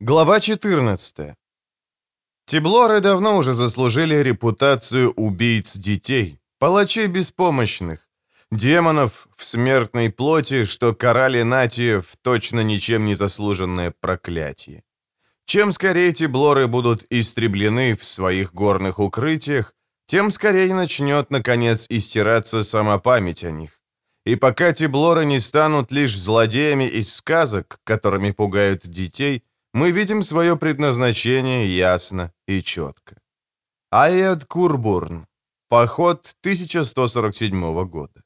Глава 14. Тиблоры давно уже заслужили репутацию убийц детей, палачей беспомощных, демонов в смертной плоти, что карали Натиев точно ничем не заслуженное проклятие. Чем скорее тиблоры будут истреблены в своих горных укрытиях, тем скорее начнет, наконец, истираться сама память о них. И пока тиблоры не станут лишь злодеями из сказок, которыми пугают детей, мы видим свое предназначение ясно и четко. Айед Курбурн. Поход 1147 года.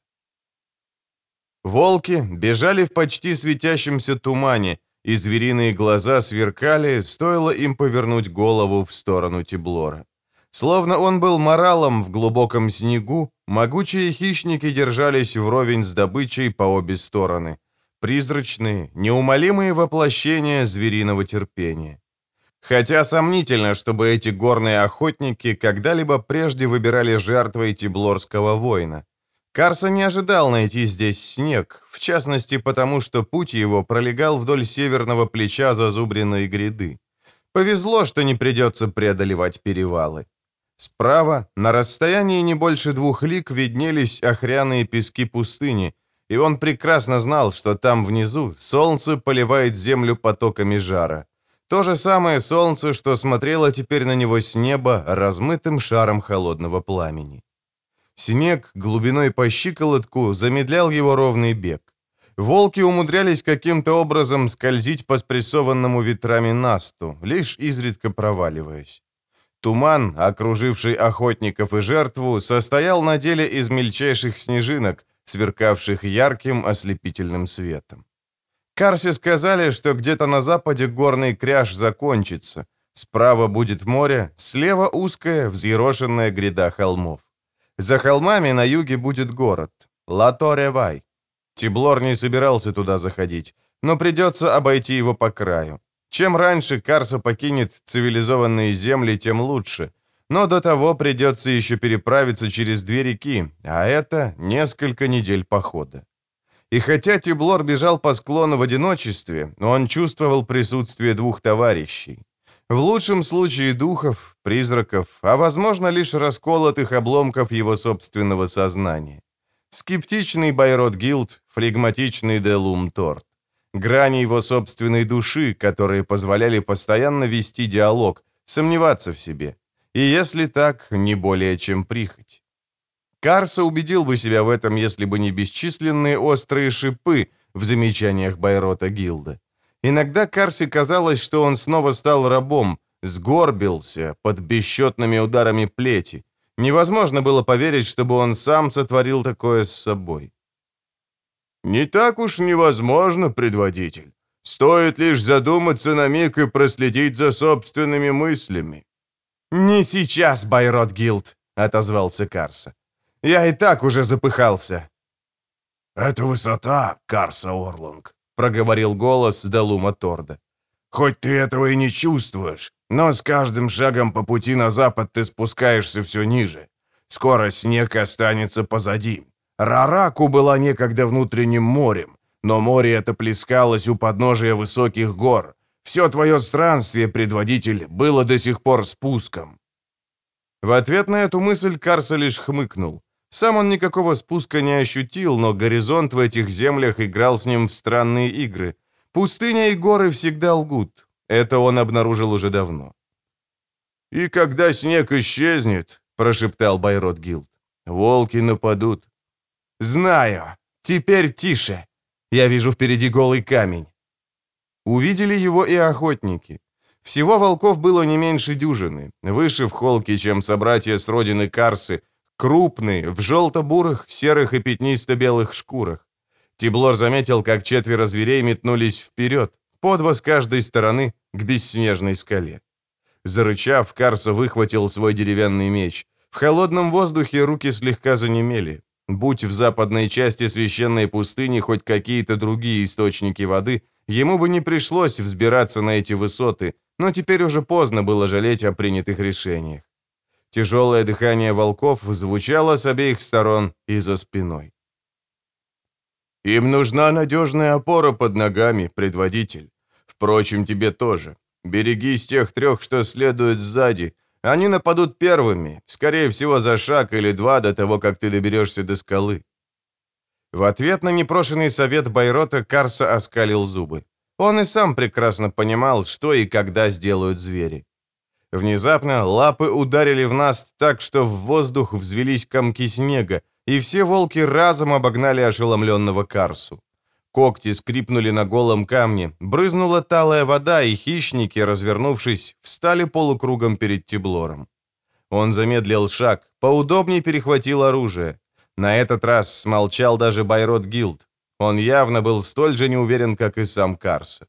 Волки бежали в почти светящемся тумане, и звериные глаза сверкали, стоило им повернуть голову в сторону Тиблора. Словно он был моралом в глубоком снегу, могучие хищники держались вровень с добычей по обе стороны — призрачные, неумолимые воплощения звериного терпения. Хотя сомнительно, чтобы эти горные охотники когда-либо прежде выбирали жертвой тиблорского воина. Карса не ожидал найти здесь снег, в частности потому, что путь его пролегал вдоль северного плеча зазубренной гряды. Повезло, что не придется преодолевать перевалы. Справа, на расстоянии не больше двух лик, виднелись охряные пески пустыни, и он прекрасно знал, что там внизу солнце поливает землю потоками жара. То же самое солнце, что смотрело теперь на него с неба размытым шаром холодного пламени. Снег глубиной по щиколотку замедлял его ровный бег. Волки умудрялись каким-то образом скользить по спрессованному ветрами насту, лишь изредка проваливаясь. Туман, окруживший охотников и жертву, состоял на деле из мельчайших снежинок, сверкавших ярким ослепительным светом. Карсе сказали, что где-то на западе горный кряж закончится. Справа будет море, слева узкая, взъерошенная гряда холмов. За холмами на юге будет город. Латоревай. Тиблор не собирался туда заходить, но придется обойти его по краю. Чем раньше Карса покинет цивилизованные земли, тем лучше. Но до того придется еще переправиться через две реки, а это несколько недель похода. И хотя Тиблор бежал по склону в одиночестве, он чувствовал присутствие двух товарищей. В лучшем случае духов, призраков, а возможно лишь расколотых обломков его собственного сознания. Скептичный Байрод Гилд, флегматичный Делум Торт. Грани его собственной души, которые позволяли постоянно вести диалог, сомневаться в себе, и если так, не более чем прихоть. Карса убедил бы себя в этом, если бы не бесчисленные острые шипы в замечаниях Байрота Гилда. Иногда Карсе казалось, что он снова стал рабом, сгорбился под бесчетными ударами плети. Невозможно было поверить, чтобы он сам сотворил такое с собой. «Не так уж невозможно, предводитель. Стоит лишь задуматься на миг и проследить за собственными мыслями. «Не сейчас, Байрот Гилд», — отозвался Карса. «Я и так уже запыхался». «Это высота, Карса Орланг», — проговорил голос Далума Торда. «Хоть ты этого и не чувствуешь, но с каждым шагом по пути на запад ты спускаешься все ниже. Скоро снег останется позади. Рараку была некогда внутренним морем, но море это плескалось у подножия высоких гор, все твое странствие, предводитель, было до сих пор спуском». В ответ на эту мысль Карса лишь хмыкнул. Сам он никакого спуска не ощутил, но горизонт в этих землях играл с ним в странные игры. Пустыня и горы всегда лгут. Это он обнаружил уже давно. «И когда снег исчезнет», — прошептал Байрот Гилд, — «волки нападут». «Знаю. Теперь тише. Я вижу впереди голый камень. Увидели его и охотники. Всего волков было не меньше дюжины, выше в холке, чем собратья с родины Карсы, крупные, в желто-бурых, серых и пятнисто-белых шкурах. Тиблор заметил, как четверо зверей метнулись вперед, по два с каждой стороны, к бесснежной скале. Зарычав, Карса выхватил свой деревянный меч. В холодном воздухе руки слегка занемели. Будь в западной части священной пустыни хоть какие-то другие источники воды, Ему бы не пришлось взбираться на эти высоты, но теперь уже поздно было жалеть о принятых решениях. Тяжелое дыхание волков звучало с обеих сторон и за спиной. «Им нужна надежная опора под ногами, предводитель. Впрочем, тебе тоже. Берегись тех трех, что следуют сзади. Они нападут первыми, скорее всего, за шаг или два до того, как ты доберешься до скалы». В ответ на непрошенный совет Байрота Карса оскалил зубы. Он и сам прекрасно понимал, что и когда сделают звери. Внезапно лапы ударили в нас так, что в воздух взвелись комки снега, и все волки разом обогнали ошеломленного Карсу. Когти скрипнули на голом камне, брызнула талая вода, и хищники, развернувшись, встали полукругом перед Тиблором. Он замедлил шаг, поудобнее перехватил оружие. На этот раз смолчал даже Байрот Гилд. Он явно был столь же неуверен, как и сам Карса.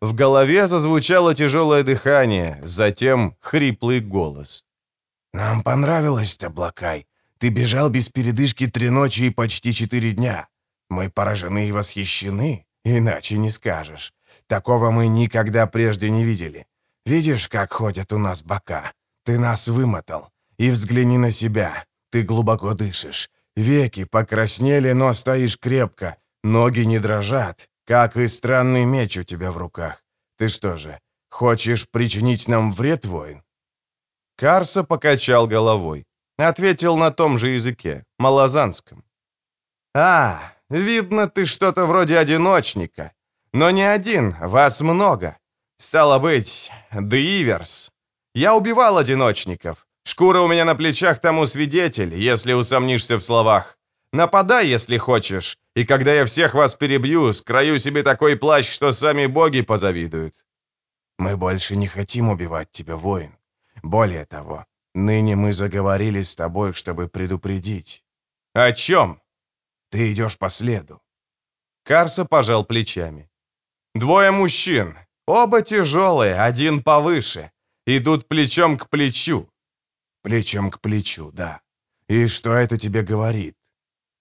В голове зазвучало тяжелое дыхание, затем хриплый голос. «Нам понравилось, Таблакай. Ты бежал без передышки три ночи и почти четыре дня. Мы поражены и восхищены, иначе не скажешь. Такого мы никогда прежде не видели. Видишь, как ходят у нас бока? Ты нас вымотал. И взгляни на себя. Ты глубоко дышишь. Веки покраснели, но стоишь крепко. Ноги не дрожат, как и странный меч у тебя в руках. Ты что же, хочешь причинить нам вред, воин?» Карса покачал головой. Ответил на том же языке, малозанском. «А, видно, ты что-то вроде одиночника. Но не один, вас много. Стало быть, Д'iверс. Я убивал одиночников. Шкура у меня на плечах тому свидетель, если усомнишься в словах. Нападай, если хочешь, и когда я всех вас перебью, скрою себе такой плащ, что сами боги позавидуют». «Мы больше не хотим убивать тебя, воин. Более того, ныне мы заговорили с тобой, чтобы предупредить». «О чем?» «Ты идешь по следу». Карса пожал плечами. «Двое мужчин. Оба тяжелые, один повыше. Идут плечом к плечу». «Плечом к плечу, да. И что это тебе говорит?»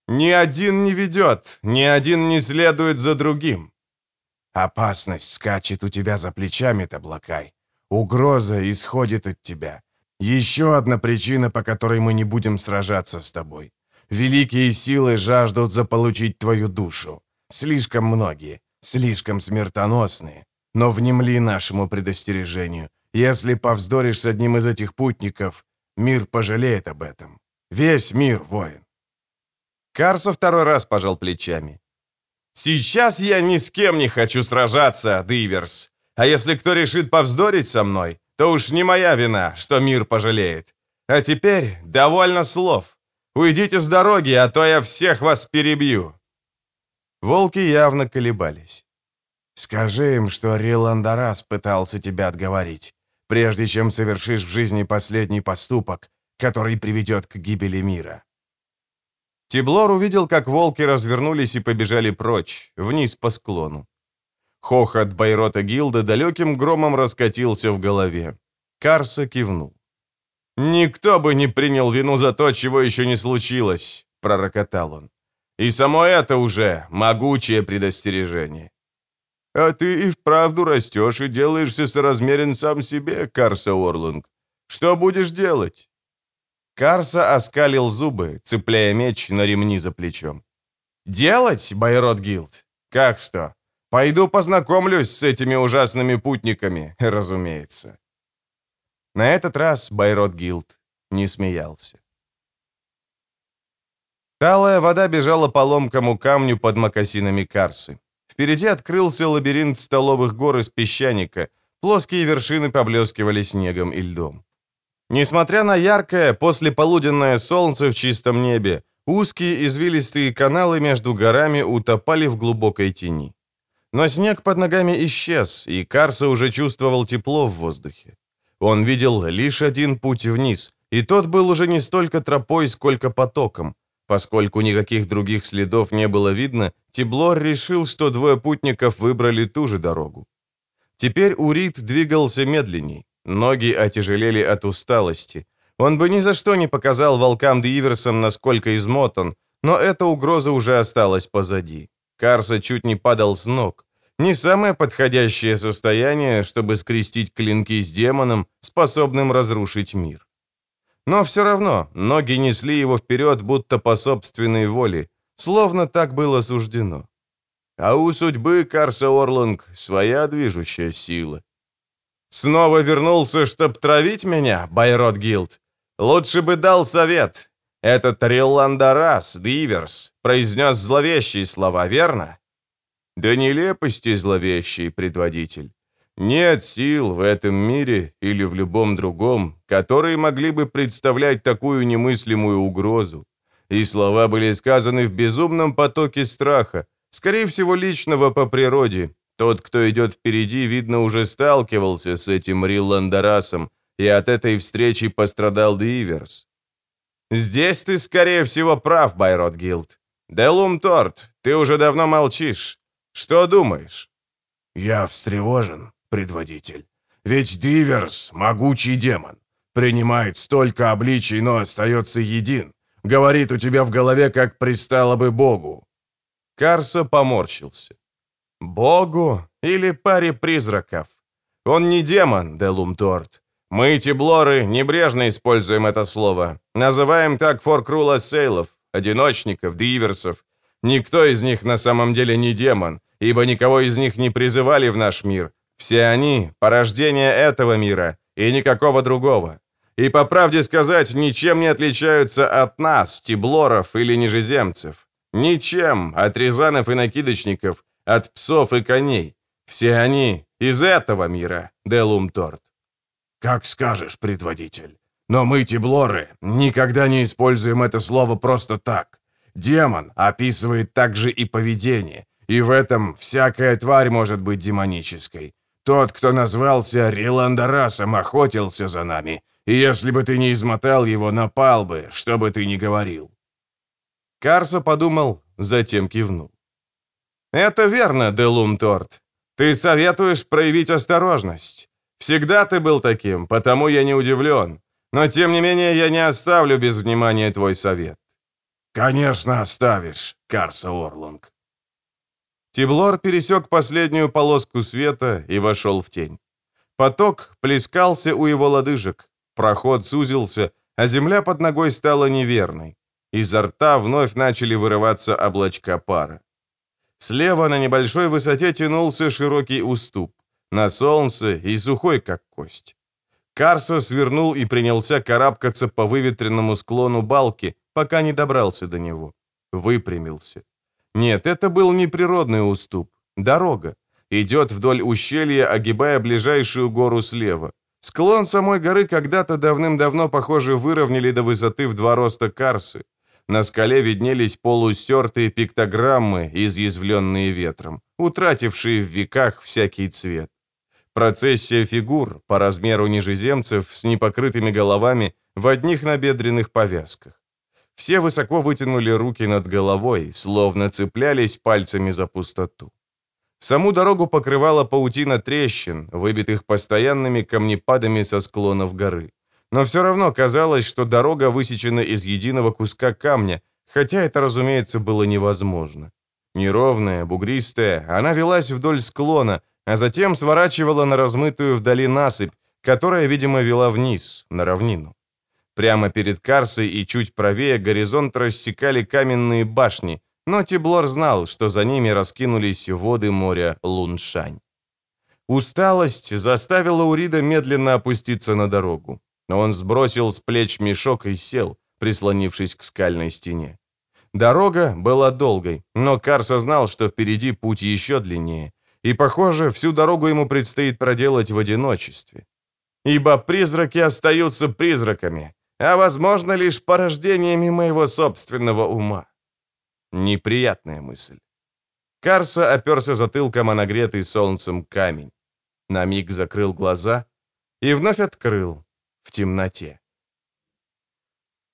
Ни один не ведет, ни один не следует за другим. Опасность скачет у тебя за плечами, Таблакай. Угроза исходит от тебя. Еще одна причина, по которой мы не будем сражаться с тобой. Великие силы жаждут заполучить твою душу. Слишком многие, слишком смертоносные. Но внемли нашему предостережению. Если повздоришь с одним из этих путников, мир пожалеет об этом. Весь мир, воин. Карса второй раз пожал плечами. «Сейчас я ни с кем не хочу сражаться, Диверс. А если кто решит повздорить со мной, то уж не моя вина, что мир пожалеет. А теперь довольно слов. Уйдите с дороги, а то я всех вас перебью». Волки явно колебались. «Скажи им, что Риландарас пытался тебя отговорить, прежде чем совершишь в жизни последний поступок, который приведет к гибели мира». Тиблор увидел, как волки развернулись и побежали прочь, вниз по склону. Хохот Байрота Гилда далеким громом раскатился в голове. Карса кивнул. «Никто бы не принял вину за то, чего еще не случилось», — пророкотал он. «И само это уже могучее предостережение». «А ты и вправду растешь и делаешься соразмерен сам себе, Карса Орлунг. Что будешь делать?» Карса оскалил зубы, цепляя меч на ремни за плечом. «Делать, Байрод Гилд? Как что? Пойду познакомлюсь с этими ужасными путниками, разумеется». На этот раз Байрод Гилд не смеялся. Талая вода бежала по ломкому камню под мокасинами Карсы. Впереди открылся лабиринт столовых гор из песчаника, плоские вершины поблескивали снегом и льдом. Несмотря на яркое послеполуденное солнце в чистом небе, узкие извилистые каналы между горами утопали в глубокой тени. Но снег под ногами исчез, и Карса уже чувствовал тепло в воздухе. Он видел лишь один путь вниз, и тот был уже не столько тропой, сколько потоком. Поскольку никаких других следов не было видно, Тиблор решил, что двое путников выбрали ту же дорогу. Теперь Урит двигался медленней. Ноги отяжелели от усталости. Он бы ни за что не показал волкам Диверсам, насколько измотан, но эта угроза уже осталась позади. Карса чуть не падал с ног. Не самое подходящее состояние, чтобы скрестить клинки с демоном, способным разрушить мир. Но все равно ноги несли его вперед, будто по собственной воле, словно так было суждено. А у судьбы Карса Орланг своя движущая сила. Снова вернулся, чтоб травить меня, Байрод Гилд? Лучше бы дал совет. Этот Рилландарас, Диверс, произнес зловещие слова, верно? Да нелепости зловещий предводитель. Нет сил в этом мире или в любом другом, которые могли бы представлять такую немыслимую угрозу. И слова были сказаны в безумном потоке страха, скорее всего, личного по природе. Тот, кто идет впереди, видно, уже сталкивался с этим Рилландарасом, и от этой встречи пострадал Диверс. «Здесь ты, скорее всего, прав, Байрот Гилд. Делум Торт, ты уже давно молчишь. Что думаешь?» «Я встревожен», предводитель. Ведь Диверс — могучий демон. Принимает столько обличий, но остается един. Говорит у тебя в голове, как пристало бы Богу». Карса поморщился. «Богу или паре призраков? Он не демон, Делумторт. Мы, тиблоры, небрежно используем это слово. Называем так форкрула сейлов, одиночников, диверсов. Никто из них на самом деле не демон, ибо никого из них не призывали в наш мир, все они — порождение этого мира и никакого другого. И, по правде сказать, ничем не отличаются от нас, тиблоров или нижеземцев. Ничем от рязанов и накидочников, от псов и коней. Все они из этого мира, Делумторт. Как скажешь, предводитель. Но мы, тиблоры, никогда не используем это слово просто так. Демон описывает также и поведение, и в этом всякая тварь может быть демонической. Тот, кто назвался Риландарасом, охотился за нами, если бы ты не измотал его, напал бы, что бы ты ни говорил». Карса подумал, затем кивнул. «Это верно, Делум Торт. Ты советуешь проявить осторожность. Всегда ты был таким, потому я не удивлен. Но, тем не менее, я не оставлю без внимания твой совет». «Конечно оставишь, Карса Орлунг», Тиблор пересек последнюю полоску света и вошел в тень. Поток плескался у его лодыжек, проход сузился, а земля под ногой стала неверной. Изо рта вновь начали вырываться облачка пара. Слева на небольшой высоте тянулся широкий уступ, на солнце и сухой, как кость. Карса свернул и принялся карабкаться по выветренному склону балки, пока не добрался до него. Выпрямился. Нет, это был не природный уступ. Дорога. Идет вдоль ущелья, огибая ближайшую гору слева. Склон самой горы когда-то давным-давно, похоже, выровняли до высоты в два роста карсы. На скале виднелись полустертые пиктограммы, изъязвленные ветром, утратившие в веках всякий цвет. Процессия фигур, по размеру нижеземцев, с непокрытыми головами, в одних набедренных повязках. Все высоко вытянули руки над головой, словно цеплялись пальцами за пустоту. Саму дорогу покрывала паутина трещин, выбитых постоянными камнепадами со склонов горы. Но все равно казалось, что дорога высечена из единого куска камня, хотя это, разумеется, было невозможно. Неровная, бугристая, она велась вдоль склона, а затем сворачивала на размытую вдали насыпь, которая, видимо, вела вниз, на равнину. Прямо перед Карсой и чуть правее горизонт рассекали каменные башни, но Тиблор знал, что за ними раскинулись воды моря Луншань. Усталость заставила Урида медленно опуститься на дорогу. Он сбросил с плеч мешок и сел, прислонившись к скальной стене. Дорога была долгой, но Карса знал, что впереди путь еще длиннее, и, похоже, всю дорогу ему предстоит проделать в одиночестве. Ибо призраки остаются призраками, а, возможно, лишь порождениями моего собственного ума. Неприятная мысль. Карса оперся затылком о нагретый солнцем камень. На миг закрыл глаза и вновь открыл в темноте.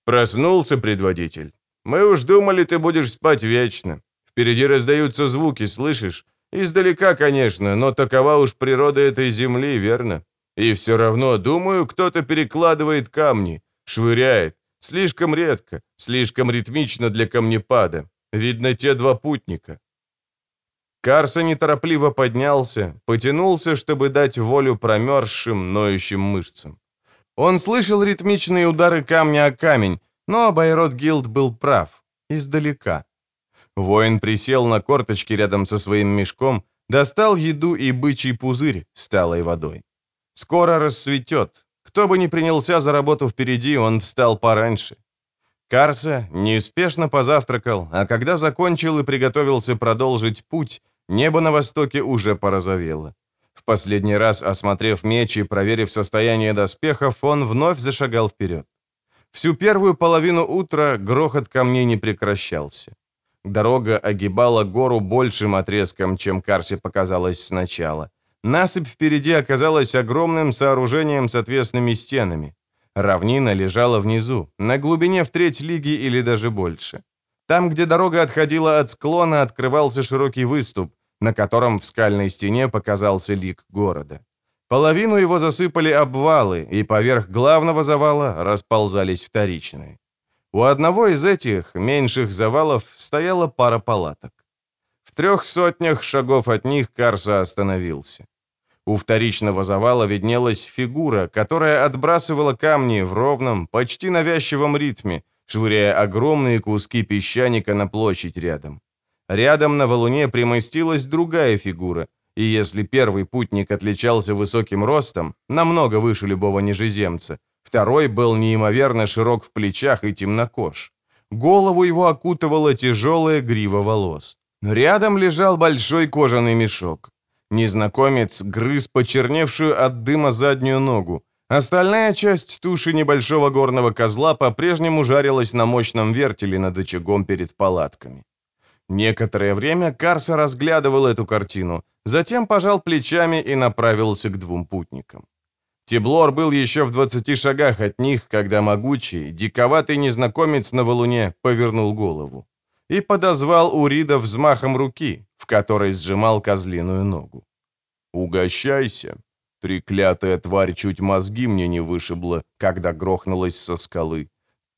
Проснулся предводитель. Мы уж думали, ты будешь спать вечно. Впереди раздаются звуки, слышишь? Издалека, конечно, но такова уж природа этой земли, верно? И все равно, думаю, кто-то перекладывает камни, Швыряет. Слишком редко, слишком ритмично для камнепада. Видно, те два путника. Карса неторопливо поднялся, потянулся, чтобы дать волю промерзшим, ноющим мышцам. Он слышал ритмичные удары камня о камень, но Байрод Гилд был прав. Издалека. Воин присел на корточки рядом со своим мешком, достал еду и бычий пузырь с талой водой. Скоро рассветет. Кто бы ни принялся за работу впереди, он встал пораньше. Карса неспешно позавтракал, а когда закончил и приготовился продолжить путь, небо на востоке уже порозовело. В последний раз, осмотрев меч и проверив состояние доспехов, он вновь зашагал вперед. Всю первую половину утра грохот камней не прекращался. Дорога огибала гору большим отрезком, чем Карсе показалось сначала. Насыпь впереди оказалась огромным сооружением с отвесными стенами. Равнина лежала внизу, на глубине в треть лиги или даже больше. Там, где дорога отходила от склона, открывался широкий выступ, на котором в скальной стене показался лик города. Половину его засыпали обвалы, и поверх главного завала расползались вторичные. У одного из этих, меньших завалов, стояла пара палаток. В трех сотнях шагов от них Карса остановился. У вторичного завала виднелась фигура, которая отбрасывала камни в ровном, почти навязчивом ритме, швыряя огромные куски песчаника на площадь рядом. Рядом на валуне примостилась другая фигура, и если первый путник отличался высоким ростом, намного выше любого нижеземца, второй был неимоверно широк в плечах и темнокож. Голову его окутывала тяжелая грива волос. Рядом лежал большой кожаный мешок. Незнакомец грыз почерневшую от дыма заднюю ногу. Остальная часть туши небольшого горного козла по-прежнему жарилась на мощном вертеле над очагом перед палатками. Некоторое время Карса разглядывал эту картину, затем пожал плечами и направился к двум путникам. Теблор был еще в 20 шагах от них, когда могучий, диковатый незнакомец на валуне повернул голову и подозвал Урида взмахом руки, в которой сжимал козлиную ногу. «Угощайся!» Треклятая тварь чуть мозги мне не вышибла, когда грохнулась со скалы,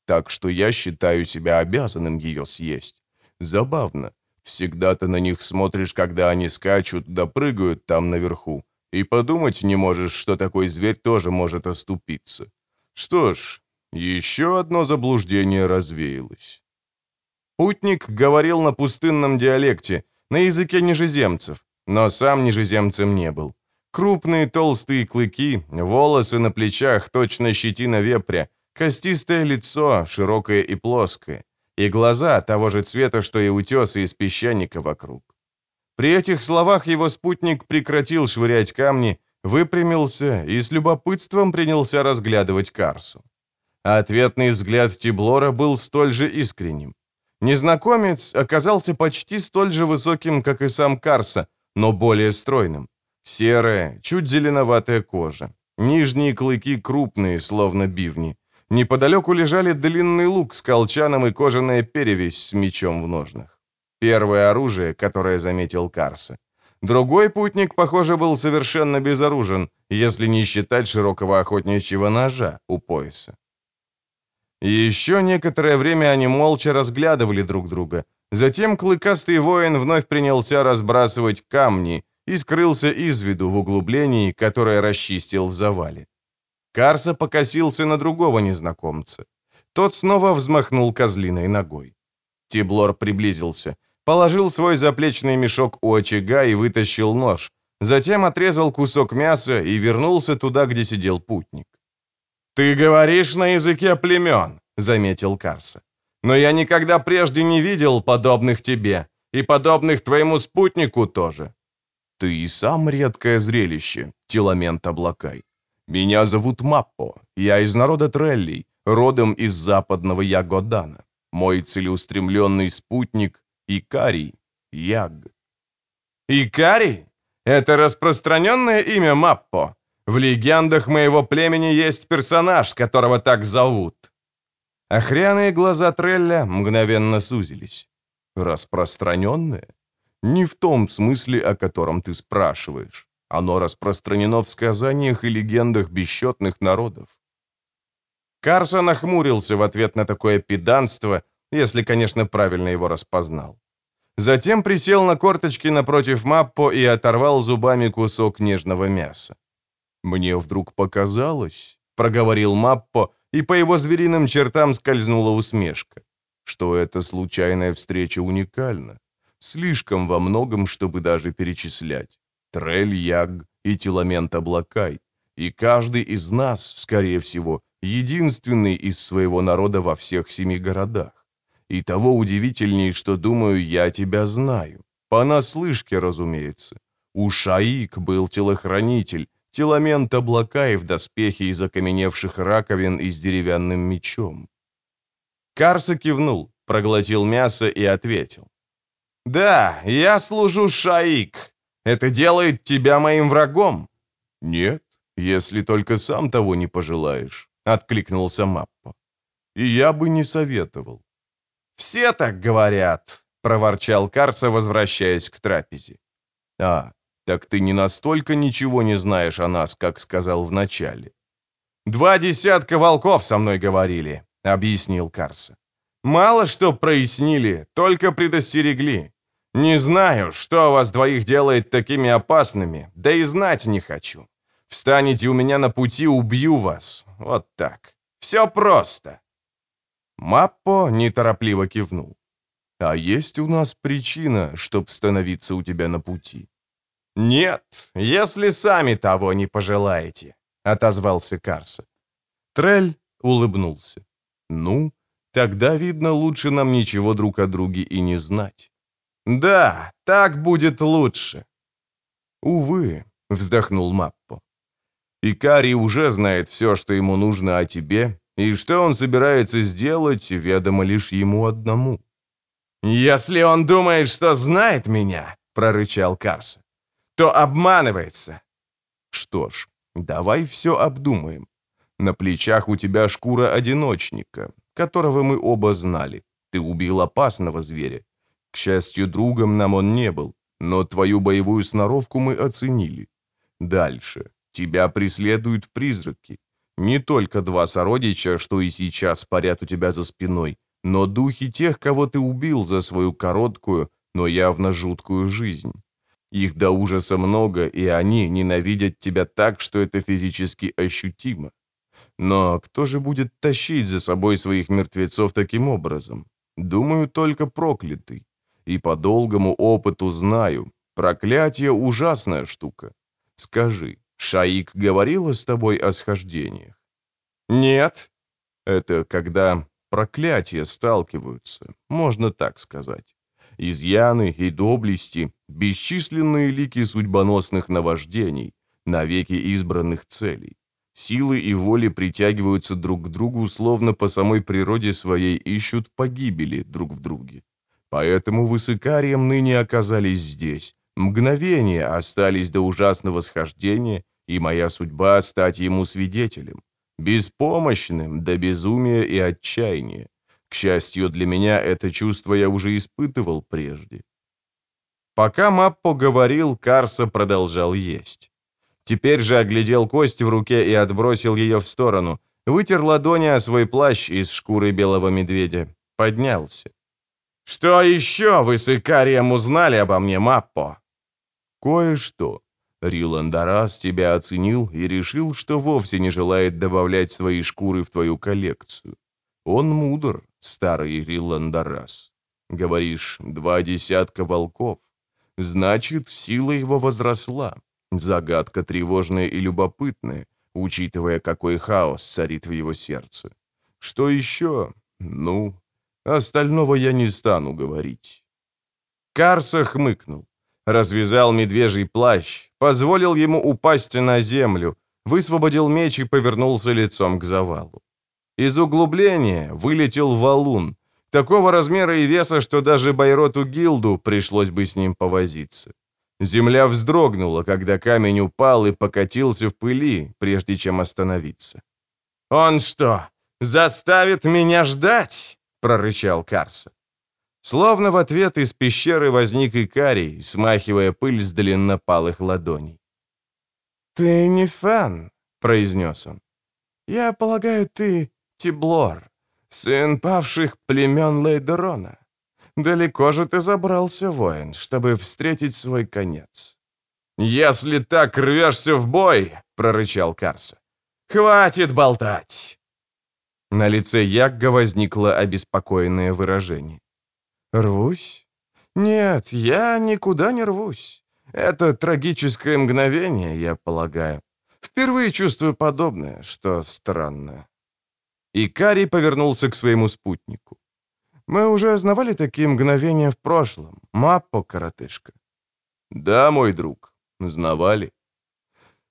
так что я считаю себя обязанным ее съесть. Забавно. Всегда ты на них смотришь, когда они скачут да прыгают там наверху, и подумать не можешь, что такой зверь тоже может оступиться. Что ж, еще одно заблуждение развеялось. Путник говорил на пустынном диалекте, на языке нижеземцев, но сам нижеземцем не был. Крупные толстые клыки, волосы на плечах, точно щетина вепря, костистое лицо, широкое и плоское и глаза того же цвета, что и утесы из песчаника вокруг. При этих словах его спутник прекратил швырять камни, выпрямился и с любопытством принялся разглядывать Карсу. Ответный взгляд Тиблора был столь же искренним. Незнакомец оказался почти столь же высоким, как и сам Карса, но более стройным. Серая, чуть зеленоватая кожа. Нижние клыки крупные, словно бивни. Неподалеку лежали длинный лук с колчаном и кожаная перевесь с мечом в ножнах. Первое оружие, которое заметил Карса. Другой путник, похоже, был совершенно безоружен, если не считать широкого охотничьего ножа у пояса. Еще некоторое время они молча разглядывали друг друга. Затем клыкастый воин вновь принялся разбрасывать камни и скрылся из виду в углублении, которое расчистил в завале. Карса покосился на другого незнакомца. Тот снова взмахнул козлиной ногой. Тиблор приблизился, положил свой заплечный мешок у очага и вытащил нож. Затем отрезал кусок мяса и вернулся туда, где сидел путник. «Ты говоришь на языке племен», — заметил Карса. «Но я никогда прежде не видел подобных тебе, и подобных твоему спутнику тоже». «Ты и сам редкое зрелище, Теламент Облакай», меня зовут Маппо. Я из народа Треллей, родом из западного Ягодана. Мой целеустремленный спутник — Икарий, Яг. Икарий? Это распространенное имя Маппо. В легендах моего племени есть персонаж, которого так зовут. Охряные глаза Трелля мгновенно сузились. Распространенное? Не в том смысле, о котором ты спрашиваешь. Оно распространено в сказаниях и легендах бесчетных народов. Карсон охмурился в ответ на такое педанство, если, конечно, правильно его распознал. Затем присел на корточки напротив Маппо и оторвал зубами кусок нежного мяса. «Мне вдруг показалось», — проговорил Маппо, и по его звериным чертам скользнула усмешка, что эта случайная встреча уникальна. Слишком во многом, чтобы даже перечислять. Трель Яг и Тиламент Облакай. И каждый из нас, скорее всего, единственный из своего народа во всех семи городах. И того удивительней, что, думаю, я тебя знаю. Понаслышке, разумеется. У Шаик был телохранитель, теломент облака и в доспехе из окаменевших раковин и с деревянным мечом. Карса кивнул, проглотил мясо и ответил. «Да, я служу Шаик. Это делает тебя моим врагом». «Нет, если только сам того не пожелаешь», — откликнулся Маппо. «И я бы не советовал». «Все так говорят», — проворчал Карса, возвращаясь к трапезе. «А, так ты не настолько ничего не знаешь о нас, как сказал вначале». «Два десятка волков со мной говорили», — объяснил Карса. «Мало что прояснили, только предостерегли. Не знаю, что вас двоих делает такими опасными, да и знать не хочу. Встанете у меня на пути, убью вас. Вот так. Все просто». Маппо неторопливо кивнул. «А есть у нас причина, чтоб становиться у тебя на пути?» «Нет, если сами того не пожелаете», — отозвался Карса. Трель улыбнулся. «Ну, тогда, видно, лучше нам ничего друг о друге и не знать». «Да, так будет лучше». «Увы», — вздохнул Маппо. «Икари уже знает все, что ему нужно о тебе, и что он собирается сделать, ведомо лишь ему одному». «Если он думает, что знает меня», — прорычал Карса, то обманывается. Что ж, давай все обдумаем. На плечах у тебя шкура одиночника, которого мы оба знали. Ты убил опасного зверя. К счастью, другом нам он не был, но твою боевую сноровку мы оценили. Дальше. Тебя преследуют призраки. Не только два сородича, что и сейчас парят у тебя за спиной, но духи тех, кого ты убил за свою короткую, но явно жуткую жизнь. Их до ужаса много, и они ненавидят тебя так, что это физически ощутимо. Но кто же будет тащить за собой своих мертвецов таким образом? Думаю, только проклятый. И по долгому опыту знаю, проклятие — ужасная штука. Скажи, Шаик говорила с тобой о схождениях? Нет. Это когда проклятия сталкиваются, можно так сказать изъяны и доблести, бесчисленные лики судьбоносных наваждений, навеки избранных целей. Силы и воли притягиваются друг к другу, словно по самой природе своей ищут погибели друг в друге. Поэтому вы ныне оказались здесь. Мгновения остались до ужасного схождения, и моя судьба стать ему свидетелем. Беспомощным до безумия и отчаяния. К счастью для меня, это чувство я уже испытывал прежде. Пока Маппо говорил, Карса продолжал есть. Теперь же оглядел кость в руке и отбросил ее в сторону, вытер ладони о свой плащ из шкуры белого медведя, поднялся. «Что еще вы с Икарием узнали обо мне, Маппо?» «Кое-что. Риландарас тебя оценил и решил, что вовсе не желает добавлять свои шкуры в твою коллекцию. Он мудр, старый Риландарас. Говоришь, два десятка волков. Значит, сила его возросла. Загадка тревожная и любопытная, учитывая, какой хаос царит в его сердце. Что еще? Ну, остального я не стану говорить. Карса хмыкнул. Развязал медвежий плащ, позволил ему упасть на землю, высвободил меч и повернулся лицом к завалу. Из углубления вылетел валун, такого размера и веса, что даже Байроту Гилду пришлось бы с ним повозиться. Земля вздрогнула, когда камень упал и покатился в пыли, прежде чем остановиться. «Он что, заставит меня ждать?» — прорычал Карса. Словно в ответ из пещеры возник Икарий, смахивая пыль с длиннопалых ладоней. «Ты не фан», — произнес он. «Я полагаю, ты Тиблор, сын павших племен Лейдерона. Далеко же ты забрался, воин, чтобы встретить свой конец. «Если так рвешься в бой», — прорычал Карса, — «хватит болтать!» На лице Ягга возникло обеспокоенное выражение. «Рвусь? Нет, я никуда не рвусь. Это трагическое мгновение, я полагаю. Впервые чувствую подобное, что странно». И Кари повернулся к своему спутнику. «Мы уже знавали такие мгновения в прошлом, Маппо, коротышка». «Да, мой друг, знавали».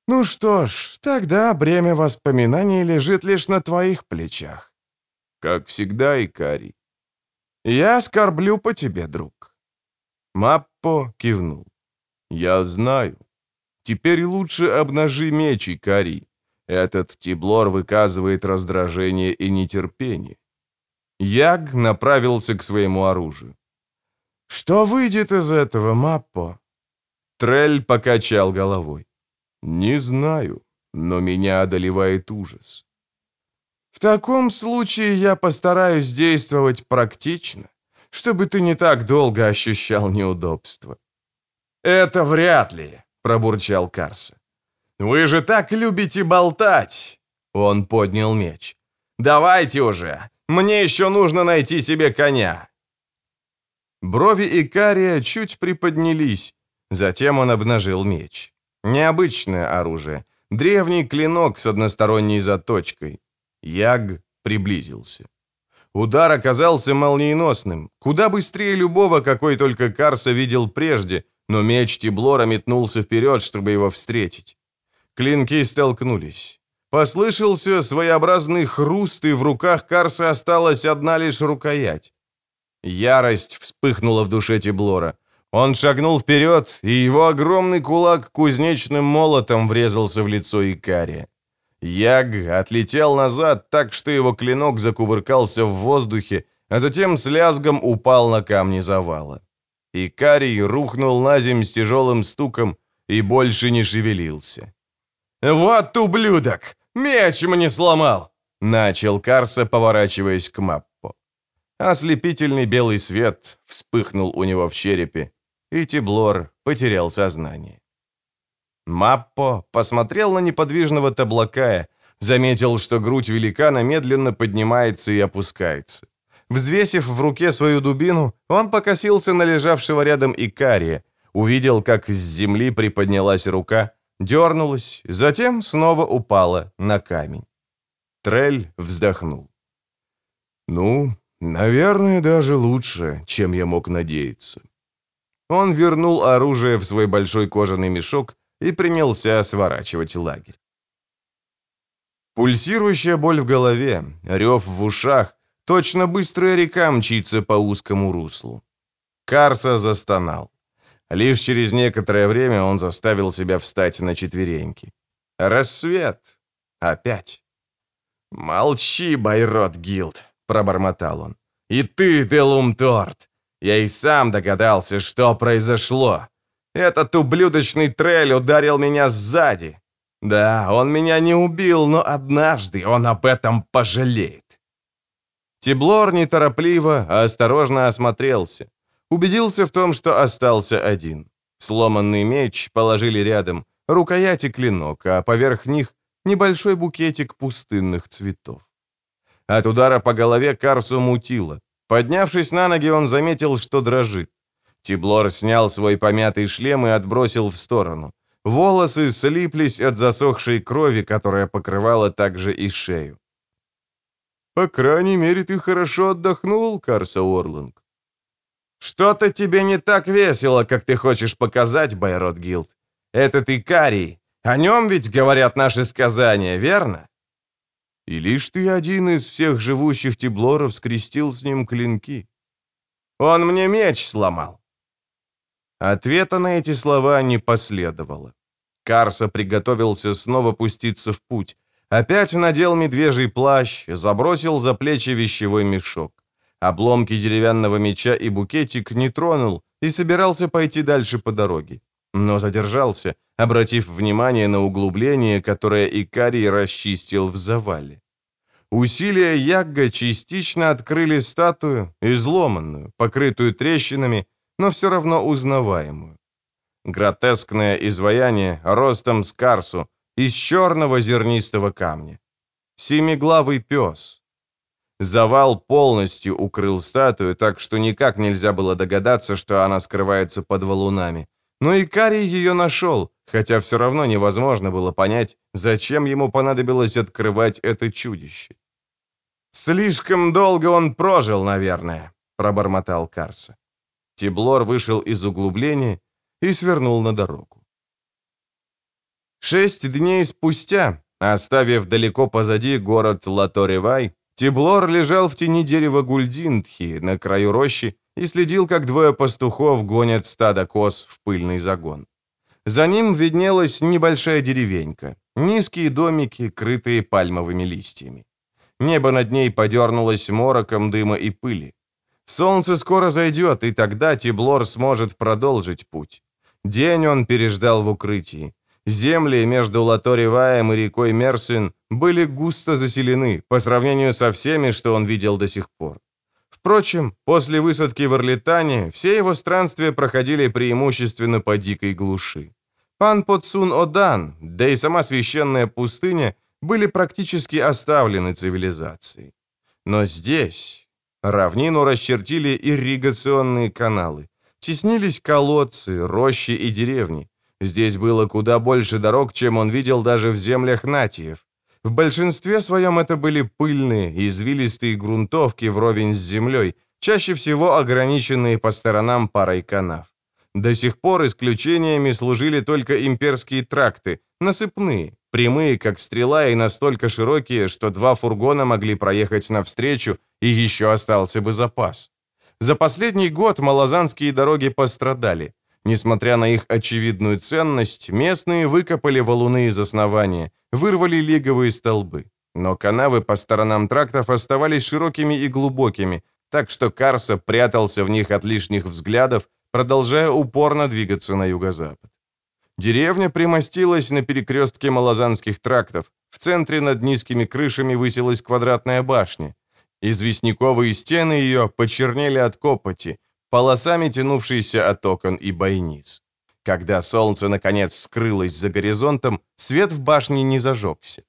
«Ну что ж, тогда бремя воспоминаний лежит лишь на твоих плечах». «Как всегда, Икарий». «Я скорблю по тебе, друг». Маппо кивнул. «Я знаю. Теперь лучше обнажи меч, Икарий. Этот Тиблор выказывает раздражение и нетерпение». Яг направился к своему оружию. «Что выйдет из этого, Маппо?» Трель покачал головой. «Не знаю, но меня одолевает ужас». «В таком случае я постараюсь действовать практично, чтобы ты не так долго ощущал неудобства». «Это вряд ли», — пробурчал Карса. «Вы же так любите болтать!» Он поднял меч. «Давайте уже! Мне еще нужно найти себе коня!» Брови Икария чуть приподнялись, затем он обнажил меч. Необычное оружие. Древний клинок с односторонней заточкой. Яг приблизился. Удар оказался молниеносным, куда быстрее любого, какой только Карса видел прежде, но меч Тиблора метнулся вперед, чтобы его встретить. Клинки столкнулись. Послышался своеобразный хруст, и в руках Карса осталась одна лишь рукоять. Ярость вспыхнула в душе Тиблора. Он шагнул вперед, и его огромный кулак кузнечным молотом врезался в лицо Икария. Яг отлетел назад так, что его клинок закувыркался в воздухе, а затем с лязгом упал на камни завала. Икарий рухнул на земь с тяжелым стуком и больше не шевелился. «Вот ублюдок! Меч мне сломал!» Начал Карса, поворачиваясь к Маппо. Ослепительный белый свет вспыхнул у него в черепе, и Тиблор потерял сознание. Маппо посмотрел на неподвижного таблакая, заметил, что грудь великана медленно поднимается и опускается. Взвесив в руке свою дубину, он покосился на лежавшего рядом Икария, увидел, как с земли приподнялась рука, дернулась, затем снова упала на камень. Трель вздохнул. «Ну, наверное, даже лучше, чем я мог надеяться. Он вернул оружие в свой большой кожаный мешок и принялся сворачивать лагерь. Пульсирующая боль в голове, рев в ушах, точно быстрая река мчится по узкому руслу. Карса застонал. Лишь через некоторое время он заставил себя встать на четвереньки. Рассвет. Опять. «Молчи, Байрот Гилд», — пробормотал он. «И ты, Делум Торт, я и сам догадался, что произошло. Этот ублюдочный трель ударил меня сзади. Да, он меня не убил, но однажды он об этом пожалеет. Тиблор неторопливо, а осторожно осмотрелся. Убедился в том, что остался один. Сломанный меч положили рядом, рукоять и клинок, а поверх них небольшой букетик пустынных цветов. От удара по голове Карсу мутило. Поднявшись на ноги, он заметил, что дрожит. Тиблор снял свой помятый шлем и отбросил в сторону. Волосы слиплись от засохшей крови, которая покрывала также и шею. «По крайней мере, ты хорошо отдохнул, Карса Орланг». «Что-то тебе не так весело, как ты хочешь показать, Байрот Гилд. Это ты Карий. О нем ведь говорят наши сказания, верно?» И лишь ты один из всех живущих Тиблоров скрестил с ним клинки. Он мне меч сломал. Ответа на эти слова не последовало. Карса приготовился снова пуститься в путь. Опять надел медвежий плащ, забросил за плечи вещевой мешок. Обломки деревянного меча и букетик не тронул и собирался пойти дальше по дороге. Но задержался, обратив внимание на углубление, которое Икарий расчистил в завале. Усилия Ягга частично открыли статую, изломанную, покрытую трещинами, но все равно узнаваемую. Гротескное изваяние ростом с карсу из черного зернистого камня. Семиглавый пес. Завал полностью укрыл статую, так что никак нельзя было догадаться, что она скрывается под валунами. Но Икарий ее нашел, хотя все равно невозможно было понять, зачем ему понадобилось открывать это чудище. «Слишком долго он прожил, наверное», — пробормотал Карса. Тиблор вышел из углубления и свернул на дорогу. Шесть дней спустя, оставив далеко позади город Латоревай, Тиблор лежал в тени дерева Гульдинтхи на краю рощи и следил, как двое пастухов гонят стадо коз в пыльный загон. За ним виднелась небольшая деревенька, низкие домики, крытые пальмовыми листьями. Небо над ней подернулось мороком дыма и пыли. Солнце скоро зайдет, и тогда Тиблор сможет продолжить путь. День он переждал в укрытии. Земли между Латориваем и рекой Мерсин были густо заселены по сравнению со всеми, что он видел до сих пор. Впрочем, после высадки в Орлитане все его странствия проходили преимущественно по дикой глуши. Пан Подсун Одан, да и сама священная пустыня были практически оставлены цивилизацией. Но здесь равнину расчертили ирригационные каналы, теснились колодцы, рощи и деревни. Здесь было куда больше дорог, чем он видел даже в землях натиев. В большинстве своем это были пыльные, извилистые грунтовки вровень с землей, чаще всего ограниченные по сторонам парой канав. До сих пор исключениями служили только имперские тракты, насыпные, прямые, как стрела, и настолько широкие, что два фургона могли проехать навстречу, и еще остался бы запас. За последний год малозанские дороги пострадали. Несмотря на их очевидную ценность, местные выкопали валуны из основания, вырвали лиговые столбы. Но канавы по сторонам трактов оставались широкими и глубокими, так что Карса прятался в них от лишних взглядов, продолжая упорно двигаться на юго-запад. Деревня примостилась на перекрестке малозанских трактов. В центре над низкими крышами высилась квадратная башня. Известняковые стены ее почернели от копоти, полосами тянувшиеся от окон и бойниц. Когда солнце, наконец, скрылось за горизонтом, свет в башне не зажегся.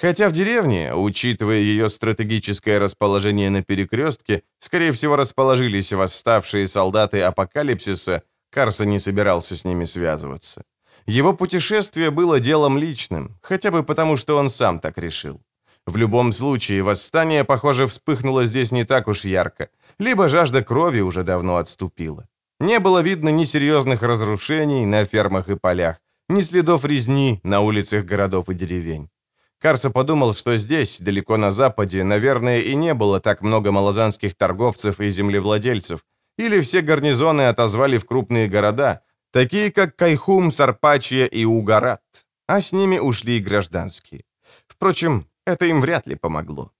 Хотя в деревне, учитывая ее стратегическое расположение на перекрестке, скорее всего, расположились восставшие солдаты апокалипсиса, Карса не собирался с ними связываться. Его путешествие было делом личным, хотя бы потому, что он сам так решил. В любом случае, восстание, похоже, вспыхнуло здесь не так уж ярко, либо жажда крови уже давно отступила. Не было видно ни серьезных разрушений на фермах и полях, ни следов резни на улицах городов и деревень. Карса подумал, что здесь, далеко на западе, наверное, и не было так много малозанских торговцев и землевладельцев, или все гарнизоны отозвали в крупные города, такие как Кайхум, Сарпачия и Угарат, а с ними ушли и гражданские. Впрочем, это им вряд ли помогло.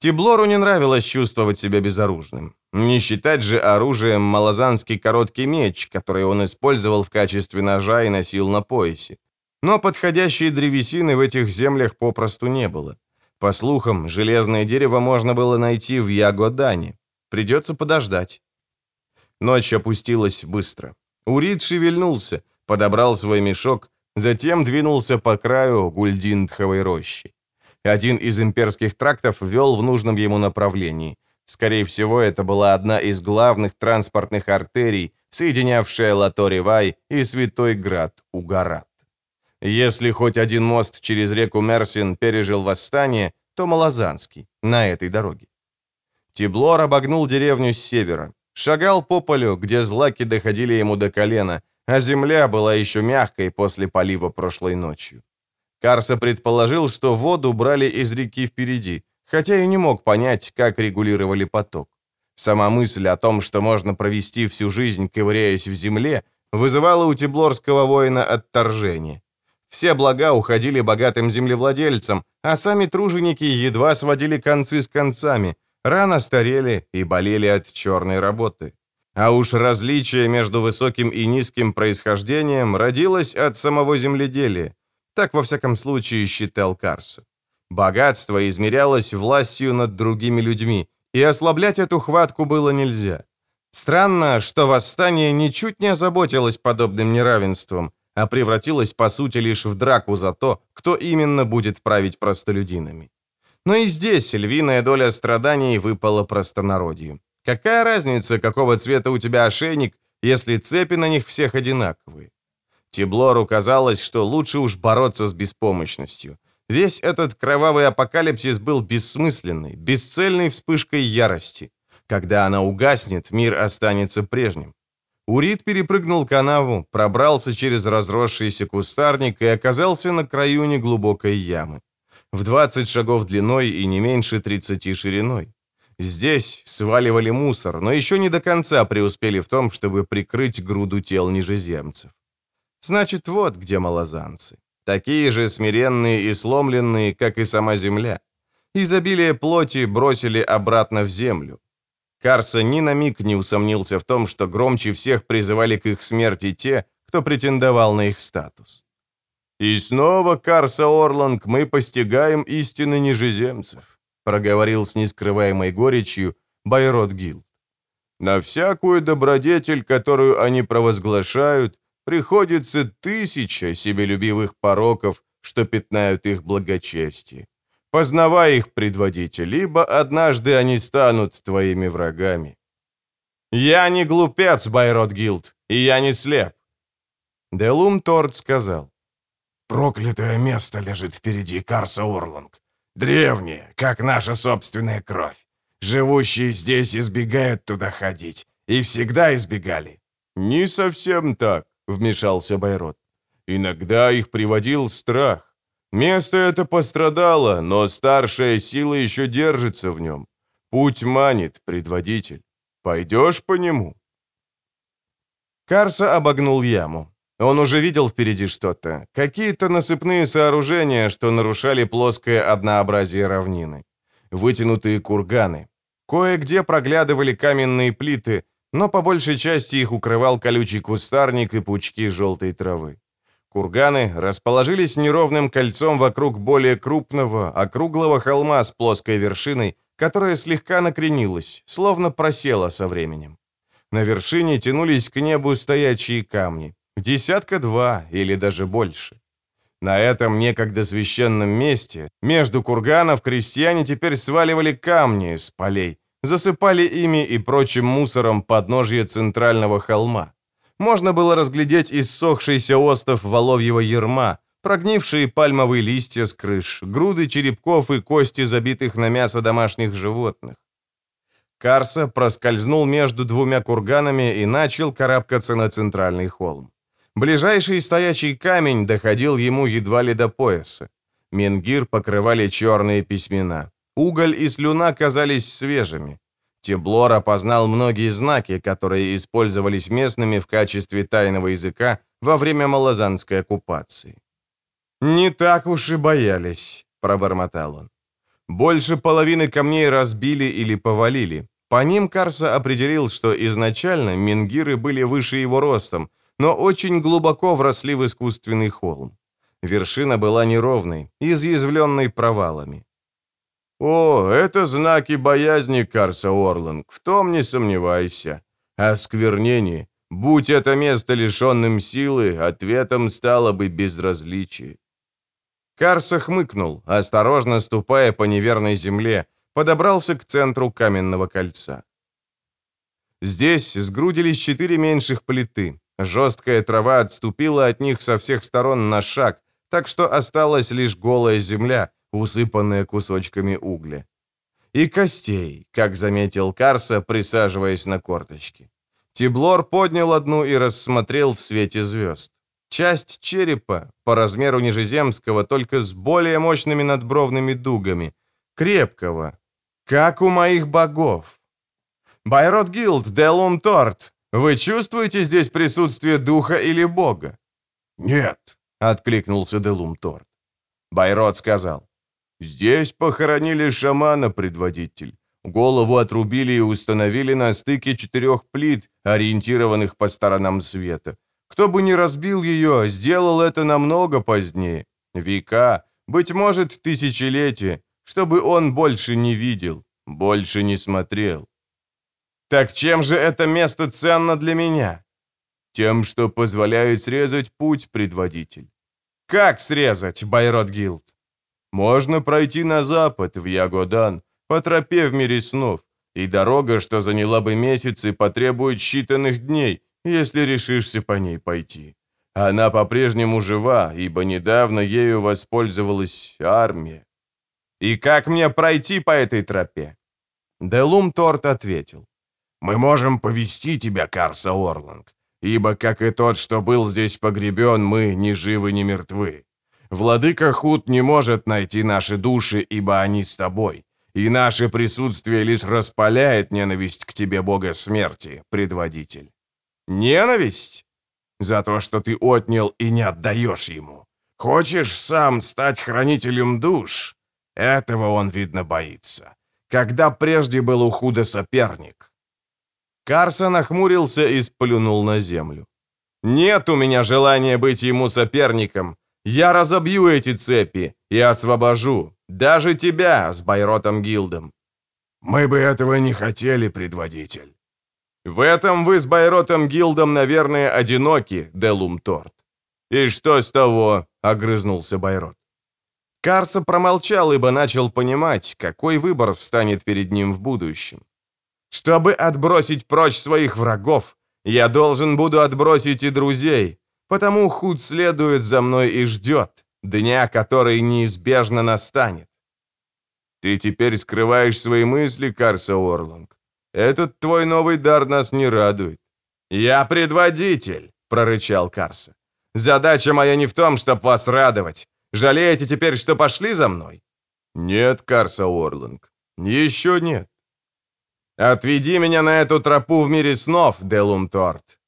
Тиблору не нравилось чувствовать себя безоружным. Не считать же оружием малозанский короткий меч, который он использовал в качестве ножа и носил на поясе. Но подходящей древесины в этих землях попросту не было. По слухам, железное дерево можно было найти в Ягодане. Придется подождать. Ночь опустилась быстро. Урид шевельнулся, подобрал свой мешок, затем двинулся по краю гульдиндховой рощи. Один из имперских трактов вел в нужном ему направлении. Скорее всего, это была одна из главных транспортных артерий, соединявшая Латоривай и Святой Град Угарат. Если хоть один мост через реку Мерсин пережил восстание, то Малозанский, на этой дороге. Тиблор обогнул деревню с севера, шагал по полю, где злаки доходили ему до колена, а земля была еще мягкой после полива прошлой ночью. Карса предположил, что воду брали из реки впереди, хотя и не мог понять, как регулировали поток. Сама мысль о том, что можно провести всю жизнь, ковыряясь в земле, вызывала у Теблорского воина отторжение. Все блага уходили богатым землевладельцам, а сами труженики едва сводили концы с концами, рано старели и болели от черной работы. А уж различие между высоким и низким происхождением родилось от самого земледелия. Так, во всяком случае, считал Карса. Богатство измерялось властью над другими людьми, и ослаблять эту хватку было нельзя. Странно, что восстание ничуть не озаботилось подобным неравенством, а превратилось, по сути, лишь в драку за то, кто именно будет править простолюдинами. Но и здесь львиная доля страданий выпала простонародью. Какая разница, какого цвета у тебя ошейник, если цепи на них всех одинаковые? Тиблору казалось, что лучше уж бороться с беспомощностью. Весь этот кровавый апокалипсис был бессмысленной, бесцельной вспышкой ярости. Когда она угаснет, мир останется прежним. Урит перепрыгнул канаву, пробрался через разросшийся кустарник и оказался на краю неглубокой ямы. В 20 шагов длиной и не меньше 30 шириной. Здесь сваливали мусор, но еще не до конца преуспели в том, чтобы прикрыть груду тел нижеземцев. Значит, вот где малозанцы. Такие же смиренные и сломленные, как и сама земля. Изобилие плоти бросили обратно в землю. Карса ни на миг не усомнился в том, что громче всех призывали к их смерти те, кто претендовал на их статус. «И снова, Карса Орланг, мы постигаем истины нижеземцев», проговорил с нескрываемой горечью Байрод Гилд. «На всякую добродетель, которую они провозглашают, приходится тысяча себелюбивых пороков, что пятнают их благочестие. Познавай их, предводитель, ибо однажды они станут твоими врагами. Я не глупец, Байрод Гилд, и я не слеп. Делум Торд сказал. Проклятое место лежит впереди Карса Орланг. Древнее, как наша собственная кровь. Живущие здесь избегают туда ходить. И всегда избегали. Не совсем так, вмешался Байрод. Иногда их приводил страх. Место это пострадало, но старшая сила еще держится в нем. Путь манит, предводитель. Пойдешь по нему?» Карса обогнул яму. Он уже видел впереди что-то. Какие-то насыпные сооружения, что нарушали плоское однообразие равнины. Вытянутые курганы. Кое-где проглядывали каменные плиты, но по большей части их укрывал колючий кустарник и пучки желтой травы. Курганы расположились неровным кольцом вокруг более крупного, округлого холма с плоской вершиной, которая слегка накренилась, словно просела со временем. На вершине тянулись к небу стоячие камни, десятка-два или даже больше. На этом некогда священном месте, между курганов, крестьяне теперь сваливали камни с полей, засыпали ими и прочим мусором подножье центрального холма. Можно было разглядеть иссохшийся остов воловьего ерма, прогнившие пальмовые листья с крыш, груды черепков и кости, забитых на мясо домашних животных. Карса проскользнул между двумя курганами и начал карабкаться на центральный холм. Ближайший стоячий камень доходил ему едва ли до пояса. Менгир покрывали черные письмена. Уголь и слюна казались свежими. Теблор опознал многие знаки, которые использовались местными в качестве тайного языка во время малозанской оккупации. «Не так уж и боялись», — пробормотал он. «Больше половины камней разбили или повалили. По ним Карса определил, что изначально менгиры были выше его ростом, но очень глубоко вросли в искусственный холм. Вершина была неровной, изъязвленной провалами. «О, это знаки боязни, Карса Орланг, в том не сомневайся. Осквернение. Будь это место лишенным силы, ответом стало бы безразличие». Карса хмыкнул, осторожно ступая по неверной земле, подобрался к центру каменного кольца. Здесь сгрудились четыре меньших плиты. Жесткая трава отступила от них со всех сторон на шаг, так что осталась лишь голая земля, усыпанная кусочками угля. И костей, как заметил Карса, присаживаясь на корточки. Тиблор поднял одну и рассмотрел в свете звезд. Часть черепа, по размеру нижеземского, только с более мощными надбровными дугами. Крепкого. Как у моих богов. Байрот Гилд, Делум Торт, вы чувствуете здесь присутствие духа или бога? Нет, откликнулся Делум Торт. Байрот сказал. Здесь похоронили шамана, предводитель. Голову отрубили и установили на стыке четырех плит, ориентированных по сторонам света. Кто бы ни разбил ее, сделал это намного позднее. Века, быть может, тысячелетия, чтобы он больше не видел, больше не смотрел. Так чем же это место ценно для меня? Тем, что позволяет срезать путь, предводитель. Как срезать, Байрот Гилд? Можно пройти на запад, в Ягодан, по тропе в мире снов, и дорога, что заняла бы месяцы, потребует считанных дней, если решишься по ней пойти. Она по-прежнему жива, ибо недавно ею воспользовалась армия. И как мне пройти по этой тропе? Делум Торт ответил. «Мы можем повести тебя, Карса Орланг, ибо, как и тот, что был здесь погребен, мы ни живы, ни мертвы. Владыка Худ не может найти наши души, ибо они с тобой, и наше присутствие лишь распаляет ненависть к тебе, Бога смерти, предводитель». «Ненависть?» «За то, что ты отнял и не отдаешь ему. Хочешь сам стать хранителем душ?» Этого он, видно, боится. Когда прежде был у Худа соперник. Карсон охмурился и сплюнул на землю. «Нет у меня желания быть ему соперником. Я разобью эти цепи и освобожу. Даже тебя с Байротом Гилдом». «Мы бы этого не хотели, предводитель». «В этом вы с Байротом Гилдом, наверное, одиноки, Делум Торт». «И что с того?» — огрызнулся Байрот. Карса промолчал, ибо начал понимать, какой выбор встанет перед ним в будущем. «Чтобы отбросить прочь своих врагов, я должен буду отбросить и друзей, потому худ следует за мной и ждет, дня, который неизбежно настанет». «Ты теперь скрываешь свои мысли, Карса Орланг. Этот твой новый дар нас не радует». «Я предводитель», — прорычал Карса. «Задача моя не в том, чтобы вас радовать. Жалеете теперь, что пошли за мной?» «Нет, Карса Орланг, еще нет». «Отведи меня на эту тропу в мире снов, Делум Торт».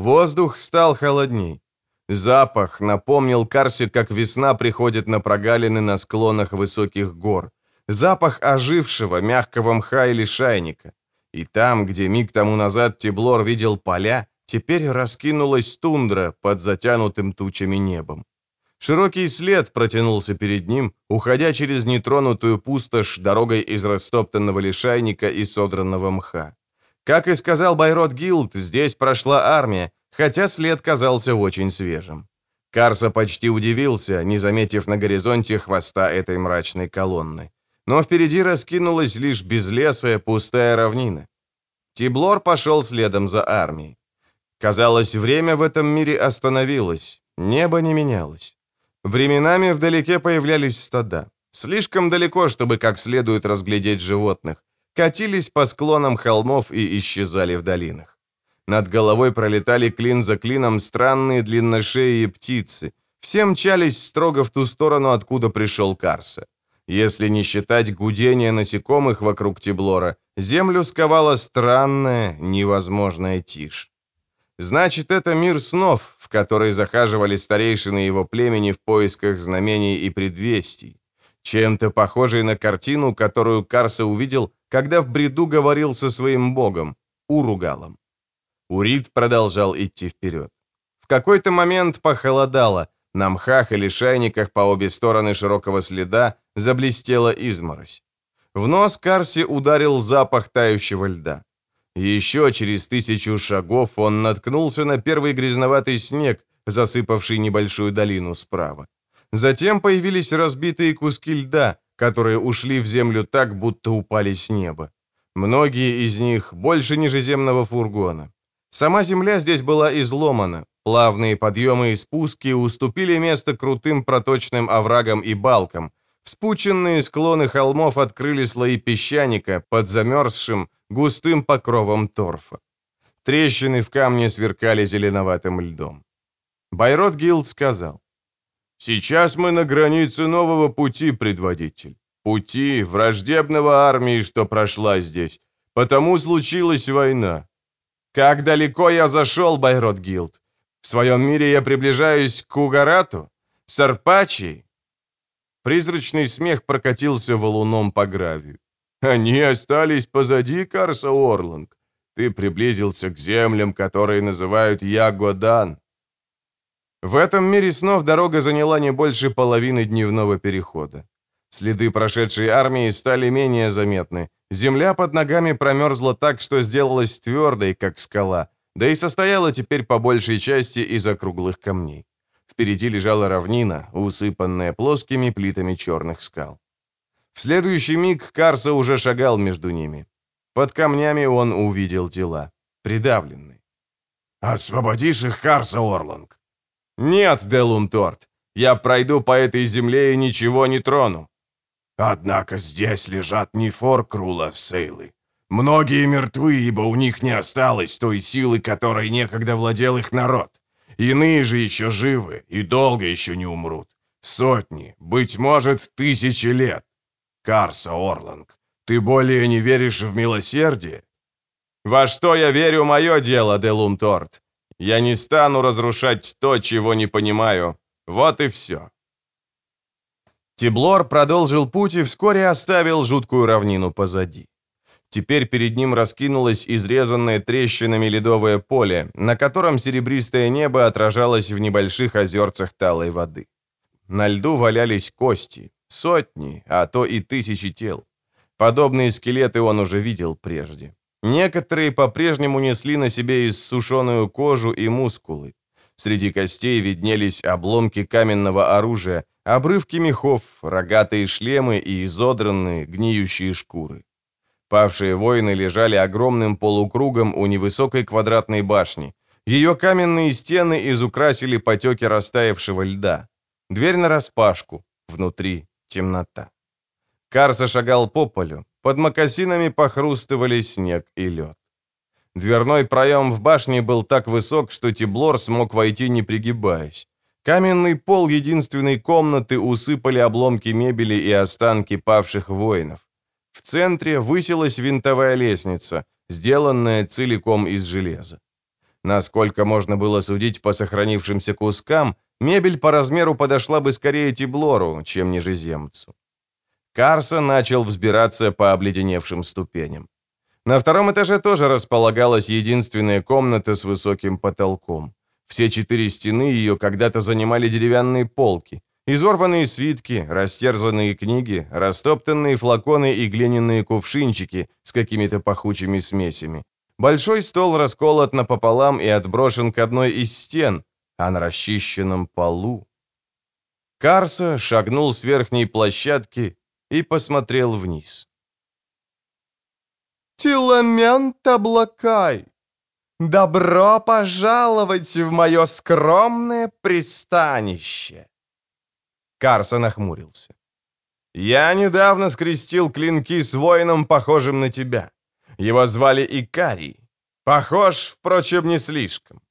Воздух стал холодней. Запах напомнил Карсе, как весна приходит на прогалины на склонах высоких гор. Запах ожившего, мягкого мха или шайника. И там, где миг тому назад Теблор видел поля, теперь раскинулась тундра под затянутым тучами небом. Широкий след протянулся перед ним, уходя через нетронутую пустошь дорогой из растоптанного лишайника и содранного мха. Как и сказал Байрот Гилд, здесь прошла армия, хотя след казался очень свежим. Карса почти удивился, не заметив на горизонте хвоста этой мрачной колонны. Но впереди раскинулась лишь безлесая пустая равнина. Тиблор пошел следом за армией. Казалось, время в этом мире остановилось, небо не менялось. Временами вдалеке появлялись стада. Слишком далеко, чтобы как следует разглядеть животных. Катились по склонам холмов и исчезали в долинах. Над головой пролетали клин за клином странные длинношеие птицы. Все мчались строго в ту сторону, откуда пришел Карса. Если не считать гудения насекомых вокруг Теблора, землю сковала странная, невозможная тишь. Значит, это мир снов, в который захаживали старейшины его племени в поисках знамений и предвестий. Чем-то похожей на картину, которую Карса увидел, когда в бреду говорил со своим богом, Уругалом. Урит продолжал идти вперед. В какой-то момент похолодало, на мхах или шайниках по обе стороны широкого следа заблестела изморозь. В нос Карси ударил запах тающего льда. Еще через тысячу шагов он наткнулся на первый грязноватый снег, засыпавший небольшую долину справа. Затем появились разбитые куски льда, которые ушли в землю так, будто упали с неба. Многие из них больше нижеземного фургона. Сама земля здесь была изломана. Плавные подъемы и спуски уступили место крутым проточным оврагам и балкам. Вспученные склоны холмов открыли слои песчаника под замерзшим, густым покровом торфа. Трещины в камне сверкали зеленоватым льдом. Байрот Гилд сказал, «Сейчас мы на границе нового пути, предводитель. Пути враждебного армии, что прошла здесь. Потому случилась война. Как далеко я зашел, Байрот Гилд? В своем мире я приближаюсь к Угарату? Сарпачи?» Призрачный смех прокатился валуном по гравию. Они остались позади, Карса Орланг. Ты приблизился к землям, которые называют Ягодан. В этом мире снов дорога заняла не больше половины дневного перехода. Следы прошедшей армии стали менее заметны. Земля под ногами промерзла так, что сделалась твердой, как скала, да и состояла теперь по большей части из округлых камней. Впереди лежала равнина, усыпанная плоскими плитами черных скал. В следующий миг Карса уже шагал между ними. Под камнями он увидел тела, придавленные. «Освободишь их, Карса Орланг?» «Нет, Делумторт, я пройду по этой земле и ничего не трону». «Однако здесь лежат не Форкрула Сейлы. Многие мертвы, ибо у них не осталось той силы, которой некогда владел их народ. Иные же еще живы и долго еще не умрут. Сотни, быть может, тысячи лет. Карса Орланг, ты более не веришь в милосердие? Во что я верю, мое дело, Делум Торт. Я не стану разрушать то, чего не понимаю. Вот и все. Тиблор продолжил путь и вскоре оставил жуткую равнину позади. Теперь перед ним раскинулось изрезанное трещинами ледовое поле, на котором серебристое небо отражалось в небольших озерцах талой воды. На льду валялись кости, сотни, а то и тысячи тел. Подобные скелеты он уже видел прежде. Некоторые по-прежнему несли на себе иссушенную кожу и мускулы. Среди костей виднелись обломки каменного оружия, обрывки мехов, рогатые шлемы и изодранные, гниющие шкуры. Павшие воины лежали огромным полукругом у невысокой квадратной башни. Ее каменные стены изукрасили потеки растаявшего льда. Дверь нараспашку, внутри темнота. Карса шагал по полю, под мокасинами похрустывали снег и лед. Дверной проем в башне был так высок, что Тиблор смог войти, не пригибаясь. Каменный пол единственной комнаты усыпали обломки мебели и останки павших воинов. В центре высилась винтовая лестница, сделанная целиком из железа. Насколько можно было судить по сохранившимся кускам, Мебель по размеру подошла бы скорее Тиблору, чем нижеземцу. Карса начал взбираться по обледеневшим ступеням. На втором этаже тоже располагалась единственная комната с высоким потолком. Все четыре стены ее когда-то занимали деревянные полки. Изорванные свитки, растерзанные книги, растоптанные флаконы и глиняные кувшинчики с какими-то пахучими смесями. Большой стол расколот напополам и отброшен к одной из стен, а на расчищенном полу. Карса шагнул с верхней площадки и посмотрел вниз. «Тиламент облакай! Добро пожаловать в мое скромное пристанище!» Карса нахмурился. «Я недавно скрестил клинки с воином, похожим на тебя. Его звали Икарий. Похож, впрочем, не слишком.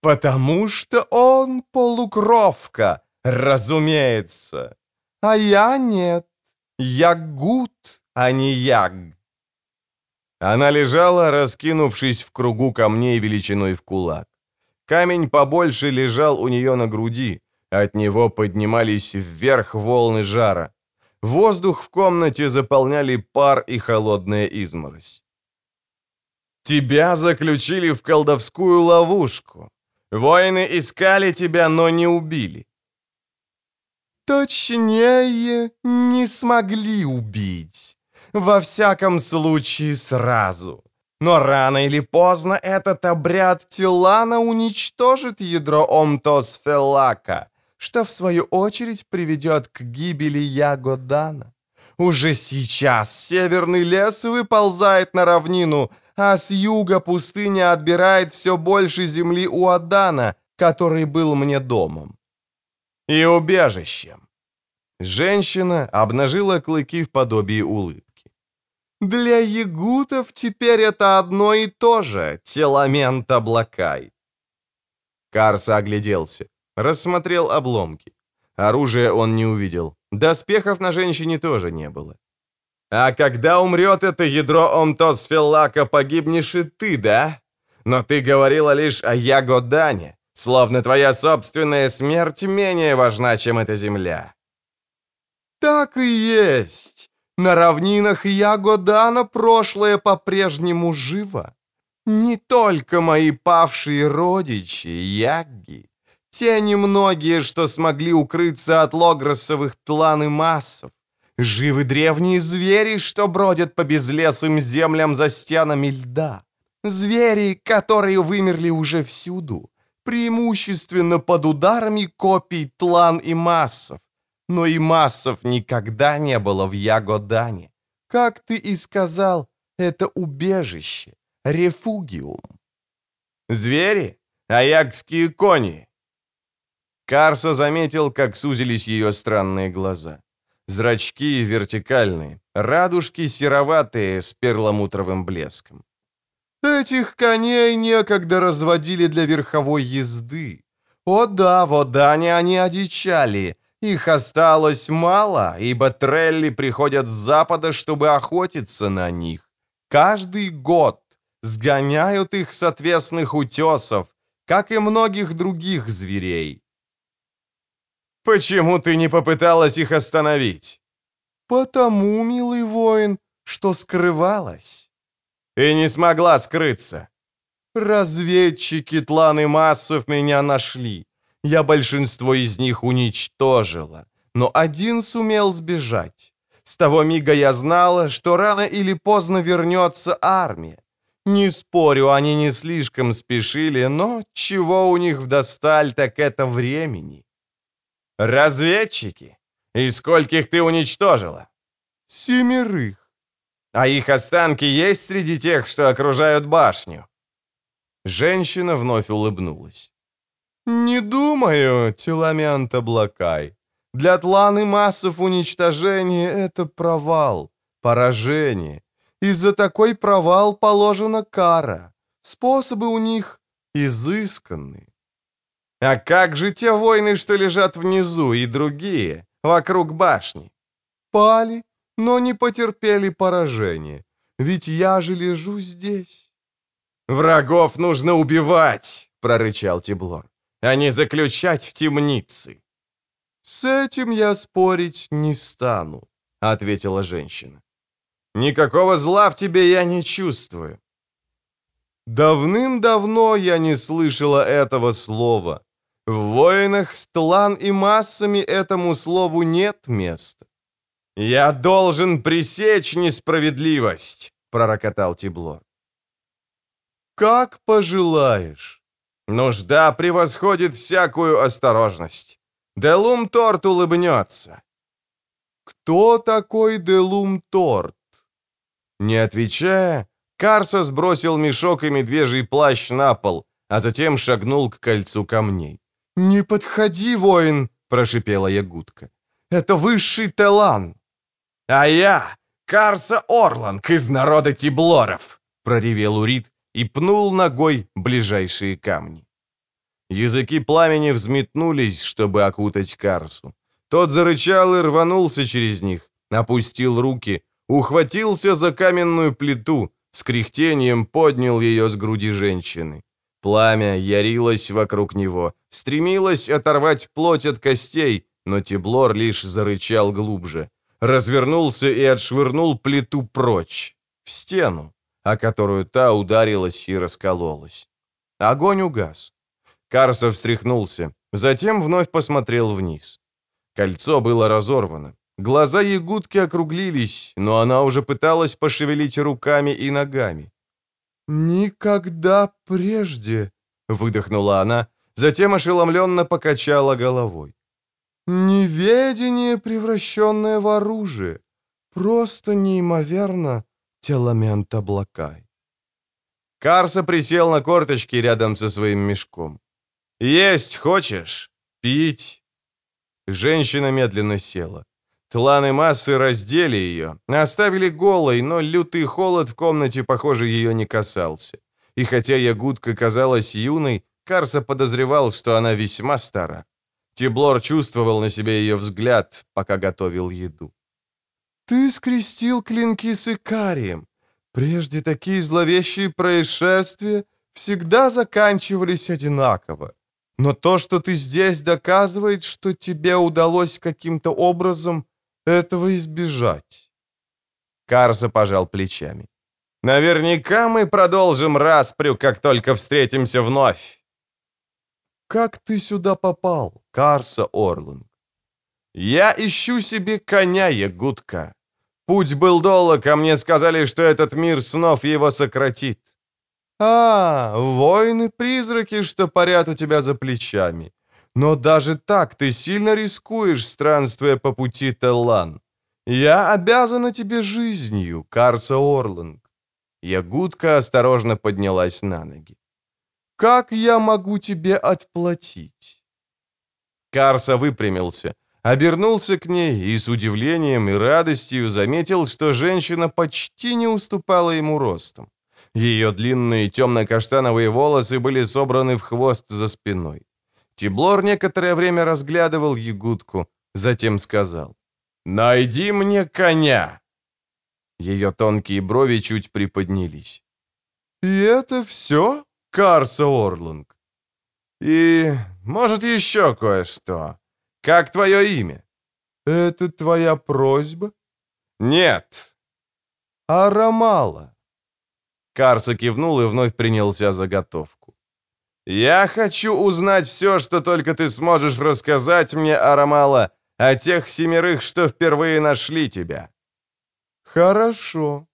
Потому что он полукровка, разумеется. А я нет. Я гуд, а не яг. Она лежала, раскинувшись в кругу камней величиной в кулак. Камень побольше лежал у нее на груди. От него поднимались вверх волны жара. Воздух в комнате заполняли пар и холодная изморозь. «Тебя заключили в колдовскую ловушку», Воины искали тебя, но не убили. Точнее, не смогли убить. Во всяком случае, сразу. Но рано или поздно этот обряд Тилана уничтожит ядро Омтосфелака, что в свою очередь приведет к гибели Ягодана. Уже сейчас северный лес выползает на равнину, а с юга пустыня отбирает все больше земли у Адана, который был мне домом. И убежищем. Женщина обнажила клыки в подобии улыбки. Для ягутов теперь это одно и то же, теламент облакай. Карса огляделся, рассмотрел обломки. Оружия он не увидел. Доспехов на женщине тоже не было. А когда умрет это ядро Омтосфеллака, погибнешь и ты, да? Но ты говорила лишь о Ягодане, словно твоя собственная смерть менее важна, чем эта земля. Так и есть. На равнинах Ягодана прошлое по-прежнему живо. Не только мои павшие родичи, Ягги, те немногие, что смогли укрыться от логросовых тлан и массов, Живы древние звери, что бродят по безлесым землям за стенами льда. Звери, которые вымерли уже всюду, преимущественно под ударами копий тлан и массов. Но и массов никогда не было в Ягодане. Как ты и сказал, это убежище, рефугиум. Звери? Аякские кони?» Карсо заметил, как сузились ее странные глаза. Зрачки вертикальные, радужки сероватые с перламутровым блеском. Этих коней некогда разводили для верховой езды. О да, в Одане они одичали. Их осталось мало, ибо трелли приходят с запада, чтобы охотиться на них. Каждый год сгоняют их с отвесных утесов, как и многих других зверей. «Почему ты не попыталась их остановить?» «Потому, милый воин, что скрывалась». «И не смогла скрыться». «Разведчики тланы массов меня нашли. Я большинство из них уничтожила, но один сумел сбежать. С того мига я знала, что рано или поздно вернется армия. Не спорю, они не слишком спешили, но чего у них вдосталь, так это времени. «Разведчики? И скольких ты уничтожила?» «Семерых». «А их останки есть среди тех, что окружают башню?» Женщина вновь улыбнулась. «Не думаю, Теламент Облакай. Для тланы массов уничтожения это провал, поражение. И за такой провал положена кара. Способы у них изысканные. А как же те воины, что лежат внизу, и другие, вокруг башни? Пали, но не потерпели поражения. Ведь я же лежу здесь. Врагов нужно убивать, прорычал Тиблор, а не заключать в темницы. С этим я спорить не стану, ответила женщина. Никакого зла в тебе я не чувствую. Давным-давно я не слышала этого слова. В войнах с тлан и массами этому слову нет места. «Я должен пресечь несправедливость», — пророкотал Тиблор. «Как пожелаешь». «Нужда превосходит всякую осторожность. Делум Торт улыбнется». «Кто такой Делум Торт?» Не отвечая, Карса сбросил мешок и медвежий плащ на пол, а затем шагнул к кольцу камней. «Не подходи, воин!» — прошипела Ягудка. «Это высший Телан!» «А я Карса Орланг из народа Тиблоров!» — проревел Урит и пнул ногой ближайшие камни. Языки пламени взметнулись, чтобы окутать Карсу. Тот зарычал и рванулся через них, опустил руки, ухватился за каменную плиту, с кряхтением поднял ее с груди женщины. Пламя ярилось вокруг него, стремилось оторвать плоть от костей, но Тиблор лишь зарычал глубже. Развернулся и отшвырнул плиту прочь, в стену, о которую та ударилась и раскололась. Огонь угас. Карсов встряхнулся, затем вновь посмотрел вниз. Кольцо было разорвано. Глаза ягудки округлились, но она уже пыталась пошевелить руками и ногами. «Никогда прежде», — выдохнула она, затем ошеломленно покачала головой. «Неведение, превращенное в оружие. Просто неимоверно, Теламент Облакай». Карса присел на корточки рядом со своим мешком. «Есть хочешь? Пить?» Женщина медленно села. Тланы массы раздели ее, оставили голой, но лютый холод в комнате, похоже, ее не касался. И хотя Ягудка казалась юной, Карса подозревал, что она весьма стара. Тиблор чувствовал на себе ее взгляд, пока готовил еду. «Ты скрестил клинки с Икарием. Прежде такие зловещие происшествия всегда заканчивались одинаково. Но то, что ты здесь, доказывает, что тебе удалось каким-то образом этого избежать. Карса пожал плечами. Наверняка мы продолжим распрю, как только встретимся вновь. Как ты сюда попал, Карса Орланг? Я ищу себе коня, Ягудка. Путь был долг, а мне сказали, что этот мир снов его сократит. А, воины-призраки, что парят у тебя за плечами. Но даже так ты сильно рискуешь, странствуя по пути Теллан. Я обязана тебе жизнью, Карса Орланг». Ягудка осторожно поднялась на ноги. Как я могу тебе отплатить?» Карса выпрямился, обернулся к ней и с удивлением и радостью заметил, что женщина почти не уступала ему ростом. Ее длинные темно-каштановые волосы были собраны в хвост за спиной. Тиблор некоторое время разглядывал ягудку, затем сказал, «Найди мне коня!» Ее тонкие брови чуть приподнялись. «И это все, Карса Орлунг?» «И, может, еще кое-что. Как твое имя?» «Это твоя просьба?» «Нет». «Арамала». Карса кивнул и вновь принялся за готовку. «Я хочу узнать все, что только ты сможешь рассказать мне, Арамала, о тех семерых, что впервые нашли тебя». «Хорошо.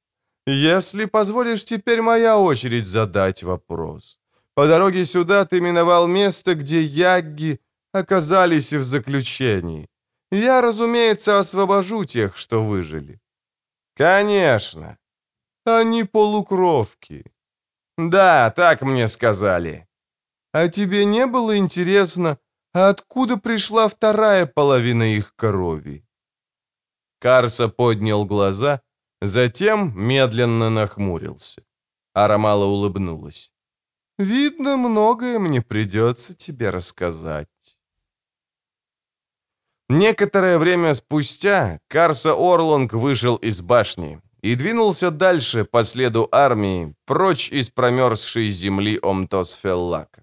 Если позволишь, теперь моя очередь задать вопрос. По дороге сюда ты миновал место, где ягги оказались в заключении. Я, разумеется, освобожу тех, что выжили». «Конечно». «Они полукровки». «Да, так мне сказали». «А тебе не было интересно, откуда пришла вторая половина их крови?» Карса поднял глаза, затем медленно нахмурился. Арамала улыбнулась. «Видно, многое мне придется тебе рассказать». Некоторое время спустя Карса Орлонг вышел из башни и двинулся дальше по следу армии, прочь из промерзшей земли Омтосфеллака.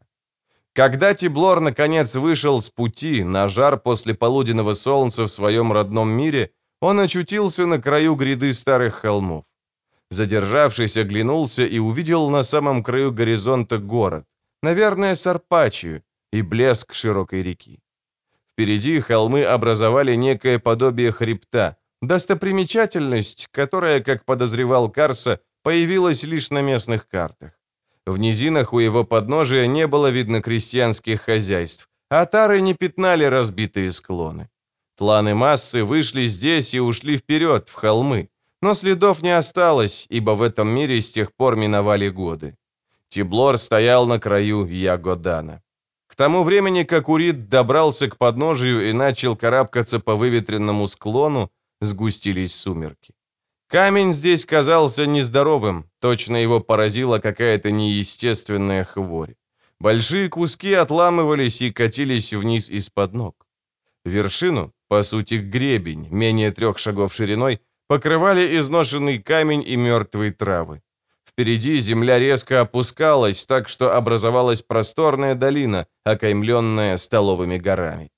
Когда Тиблор наконец вышел с пути на жар после полуденного солнца в своем родном мире, он очутился на краю гряды старых холмов. Задержавшись, оглянулся и увидел на самом краю горизонта город, наверное, Сарпачию, и блеск широкой реки. Впереди холмы образовали некое подобие хребта, достопримечательность, которая, как подозревал Карса, появилась лишь на местных картах. В низинах у его подножия не было видно крестьянских хозяйств, а тары не пятнали разбитые склоны. Тланы массы вышли здесь и ушли вперед, в холмы, но следов не осталось, ибо в этом мире с тех пор миновали годы. Тиблор стоял на краю Ягодана. Тому времени, как Урит добрался к подножию и начал карабкаться по выветренному склону, сгустились сумерки. Камень здесь казался нездоровым, точно его поразила какая-то неестественная хворь. Большие куски отламывались и катились вниз из-под ног. Вершину, по сути гребень, менее трех шагов шириной, покрывали изношенный камень и мертвые травы. Впереди земля резко опускалась, так что образовалась просторная долина, окаймленная столовыми горами.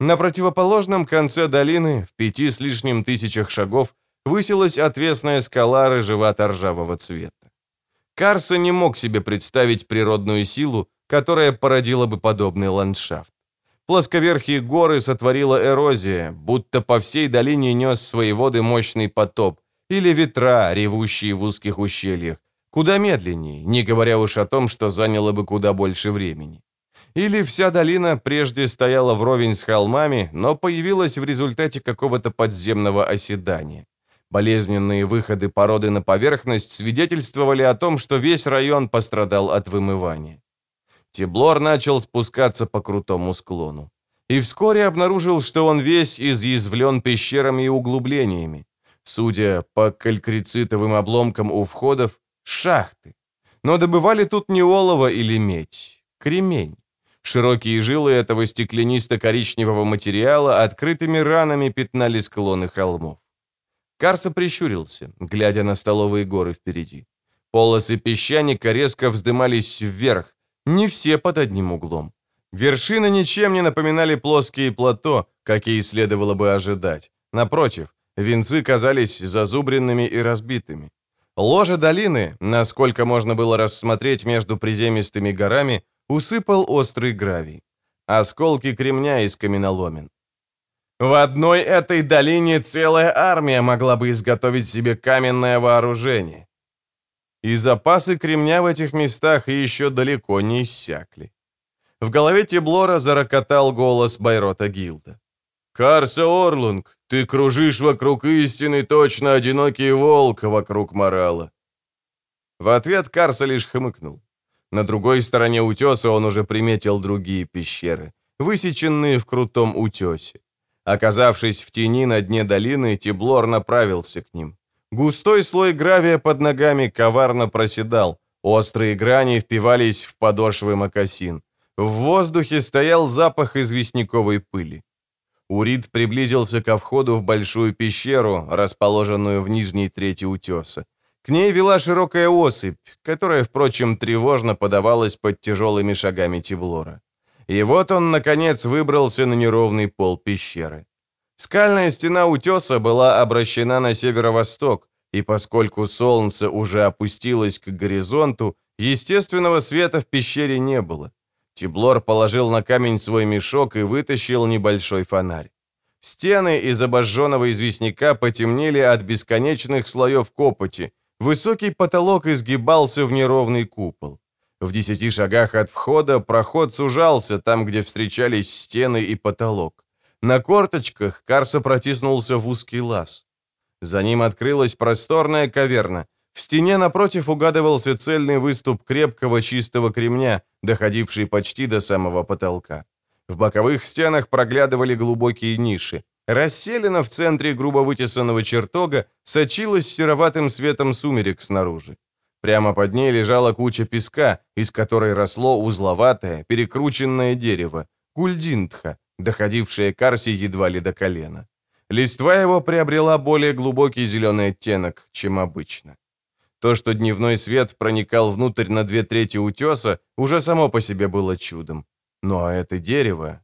На противоположном конце долины, в пяти с лишним тысячах шагов, высилась отвесная скала рыжевато-ржавого цвета. Карса не мог себе представить природную силу, которая породила бы подобный ландшафт. Плосковерхие горы сотворила эрозия, будто по всей долине нес свои воды мощный потоп, или ветра, ревущие в узких ущельях, куда медленнее, не говоря уж о том, что заняло бы куда больше времени. Или вся долина прежде стояла вровень с холмами, но появилась в результате какого-то подземного оседания. Болезненные выходы породы на поверхность свидетельствовали о том, что весь район пострадал от вымывания. Тиблор начал спускаться по крутому склону. И вскоре обнаружил, что он весь изъязвлен пещерами и углублениями. Судя по калькрицитовым обломкам у входов, шахты. Но добывали тут не олово или медь, кремень. Широкие жилы этого стеклянисто-коричневого материала открытыми ранами пятнали склоны холмов. Карса прищурился, глядя на столовые горы впереди. Полосы песчаника резко вздымались вверх, не все под одним углом. Вершины ничем не напоминали плоские плато, какие следовало бы ожидать. Напротив, венцы казались зазубренными и разбитыми. Ложе долины, насколько можно было рассмотреть между приземистыми горами, усыпал острый гравий. Осколки кремня из каменоломен. В одной этой долине целая армия могла бы изготовить себе каменное вооружение. И запасы кремня в этих местах еще далеко не иссякли. В голове Теблора зарокотал голос Байрота Гилда. «Карса Орлунг, ты кружишь вокруг истины точно одинокий волк вокруг морала». В ответ Карса лишь хмыкнул. На другой стороне утеса он уже приметил другие пещеры, высеченные в крутом утесе. Оказавшись в тени на дне долины, Тиблор направился к ним. Густой слой гравия под ногами коварно проседал, острые грани впивались в подошвы мокасин. В воздухе стоял запах известняковой пыли. Урид приблизился ко входу в большую пещеру, расположенную в нижней трети утеса. К ней вела широкая осыпь, которая, впрочем, тревожно подавалась под тяжелыми шагами Тиблора. И вот он, наконец, выбрался на неровный пол пещеры. Скальная стена утеса была обращена на северо-восток, и поскольку солнце уже опустилось к горизонту, естественного света в пещере не было. Тиблор положил на камень свой мешок и вытащил небольшой фонарь. Стены из обожженного известняка потемнели от бесконечных слоев копоти. Высокий потолок изгибался в неровный купол. В десяти шагах от входа проход сужался там, где встречались стены и потолок. На корточках Карса протиснулся в узкий лаз. За ним открылась просторная каверна. В стене напротив угадывался цельный выступ крепкого чистого кремня, доходивший почти до самого потолка. В боковых стенах проглядывали глубокие ниши. Расселена в центре грубо вытесанного чертога сочилась сероватым светом сумерек снаружи. Прямо под ней лежала куча песка, из которой росло узловатое, перекрученное дерево, гульдинтха, доходившее к Арсе едва ли до колена. Листва его приобрела более глубокий зеленый оттенок, чем обычно. То, что дневной свет проникал внутрь на две трети утеса, уже само по себе было чудом. Но это дерево...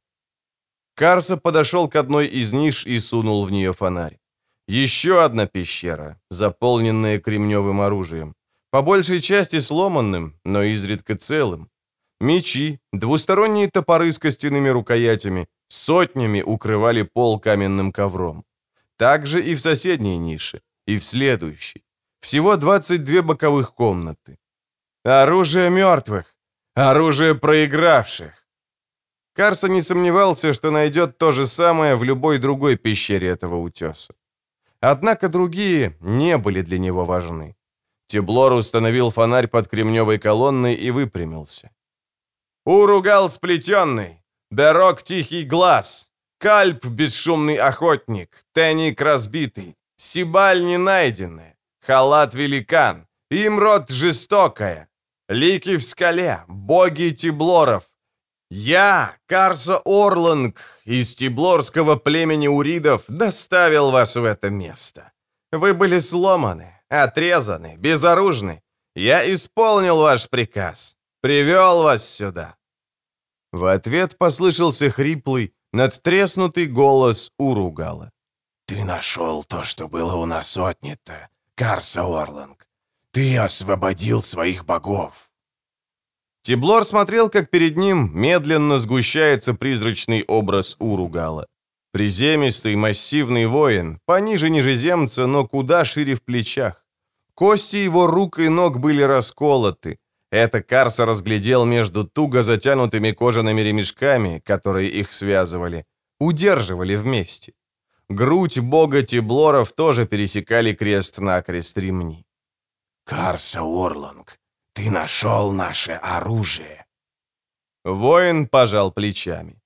Карса подошел к одной из ниш и сунул в нее фонарь. Еще одна пещера, заполненная кремневым оружием. По большей части сломанным, но изредка целым. Мечи, двусторонние топоры с костяными рукоятями, сотнями укрывали пол каменным ковром. Также и в соседней нише, и в следующей. Всего 22 боковых комнаты. Оружие мертвых. Оружие проигравших. Карса не сомневался, что найдет то же самое в любой другой пещере этого утеса. Однако другие не были для него важны. Теблор установил фонарь под кремневой колонной и выпрямился. «Уругал сплетенный! Дорог тихий глаз! Кальп бесшумный охотник! Теник разбитый! Сибаль не найденная! Халат великан! Имрод жестокая! Лики в скале! Боги Тиблоров! Я, Карса Орланг, из Тиблорского племени уридов, доставил вас в это место. Вы были сломаны, отрезаны, безоружны. Я исполнил ваш приказ, привел вас сюда». В ответ послышался хриплый, надтреснутый голос Уругала. «Ты нашел то, что было у нас отнято, Карса Орланг. Ты освободил своих богов». Тиблор смотрел, как перед ним медленно сгущается призрачный образ Уругала. Приземистый, массивный воин, пониже нижеземца, но куда шире в плечах. Кости его рук и ног были расколоты. Это Карса разглядел между туго затянутыми кожаными ремешками, которые их связывали, удерживали вместе. Грудь бога Тиблоров тоже пересекали крест-накрест ремни. «Карса Орланг, ты нашел наше оружие!» Воин пожал плечами.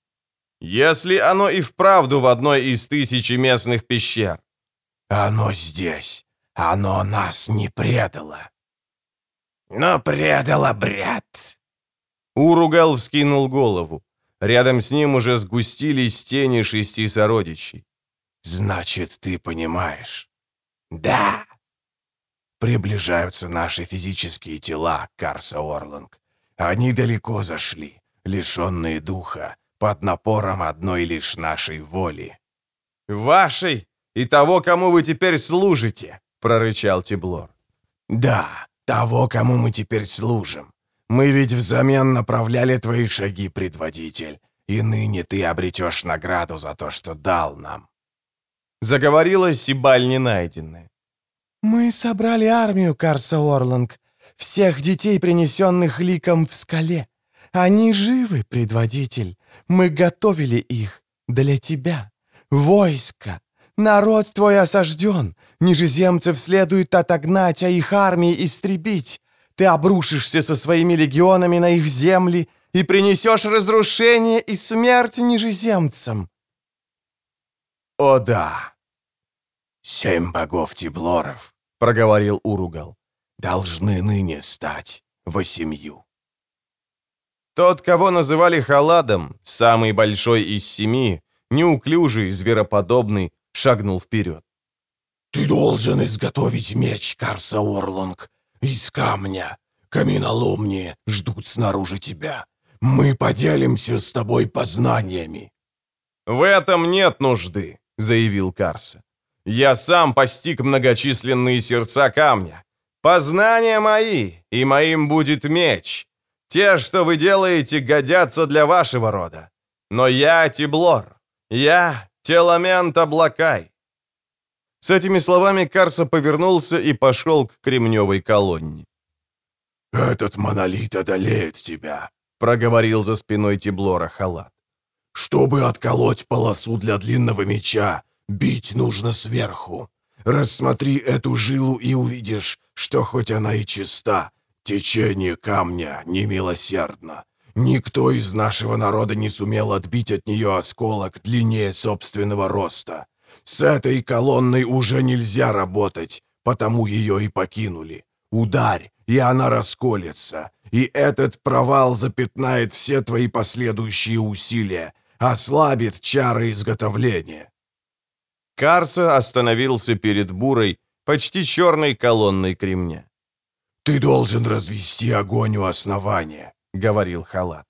«Если оно и вправду в одной из тысячи местных пещер». «Оно здесь. Оно нас не предало». «Но предало, брат!» Уругал вскинул голову. Рядом с ним уже сгустились тени шести сородичей. «Значит, ты понимаешь?» «Да!» Приближаются наши физические тела, Карса Орланг. Они далеко зашли, лишенные духа, под напором одной лишь нашей воли. «Вашей и того, кому вы теперь служите!» — прорычал Тиблор. «Да, того, кому мы теперь служим. Мы ведь взамен направляли твои шаги, предводитель, и ныне ты обретешь награду за то, что дал нам». Заговорила Сибаль ненайденная. «Мы собрали армию, Карса Орланг, всех детей, принесенных ликом в скале. Они живы, предводитель. Мы готовили их для тебя. Войско. Народ твой осажден. Нижеземцев следует отогнать, а их армии истребить. Ты обрушишься со своими легионами на их земли и принесешь разрушение и смерть нижеземцам. О да, «Семь богов Тиблоров», — проговорил Уругал, — «должны ныне стать восемью». Тот, кого называли Халадом, самый большой из семи, неуклюжий, звероподобный, шагнул вперед. «Ты должен изготовить меч, Карса Орлонг, из камня. Каменоломни ждут снаружи тебя. Мы поделимся с тобой познаниями». «В этом нет нужды», — заявил Карса. Я сам постиг многочисленные сердца камня. Познания мои, и моим будет меч. Те, что вы делаете, годятся для вашего рода. Но я Тиблор. Я Теламент Облакай. С этими словами Карса повернулся и пошел к кремневой колонне. «Этот монолит одолеет тебя», — проговорил за спиной Тиблора халат. «Чтобы отколоть полосу для длинного меча, Бить нужно сверху. Рассмотри эту жилу и увидишь, что хоть она и чиста, течение камня немилосердно. Никто из нашего народа не сумел отбить от нее осколок длиннее собственного роста. С этой колонной уже нельзя работать, потому ее и покинули. Ударь, и она расколется, и этот провал запятнает все твои последующие усилия, ослабит чары изготовления. Карса остановился перед бурой, почти черной колонной кремня. «Ты должен развести огонь у основания», — говорил Халат.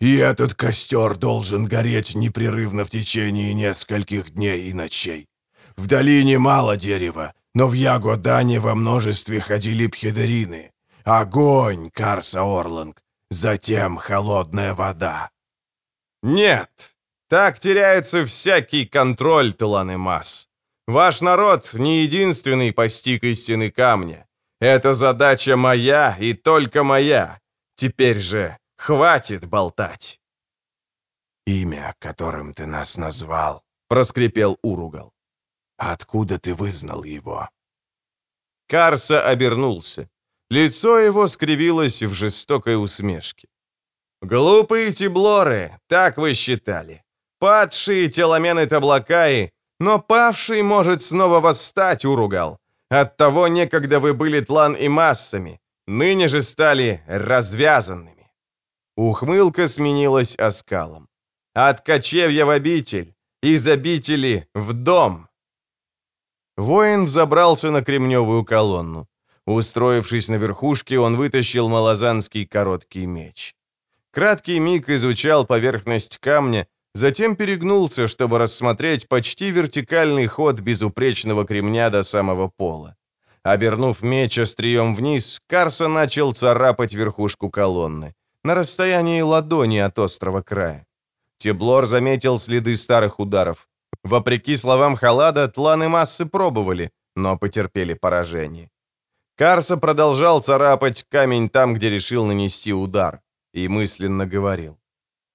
«И этот костер должен гореть непрерывно в течение нескольких дней и ночей. В долине мало дерева, но в Ягодане во множестве ходили пхедерины. Огонь, Карса Орланг, затем холодная вода». «Нет!» Так теряется всякий контроль, Таланы Масс. Ваш народ не единственный постиг истины камня. Это задача моя и только моя. Теперь же хватит болтать. «Имя, которым ты нас назвал», — проскрипел Уругал. «Откуда ты вызнал его?» Карса обернулся. Лицо его скривилось в жестокой усмешке. «Глупые тиблоры, так вы считали. Падшие теломены Таблакаи, но павший может снова восстать, Уругал. Оттого некогда вы были тлан и массами, ныне же стали развязанными. Ухмылка сменилась оскалом. От кочевья в обитель, из обители в дом. Воин взобрался на кремневую колонну. Устроившись на верхушке, он вытащил малозанский короткий меч. Краткий миг изучал поверхность камня, Затем перегнулся, чтобы рассмотреть почти вертикальный ход безупречного кремня до самого пола. Обернув меч острием вниз, Карса начал царапать верхушку колонны, на расстоянии ладони от острого края. Теблор заметил следы старых ударов. Вопреки словам Халада, тланы массы пробовали, но потерпели поражение. Карса продолжал царапать камень там, где решил нанести удар, и мысленно говорил.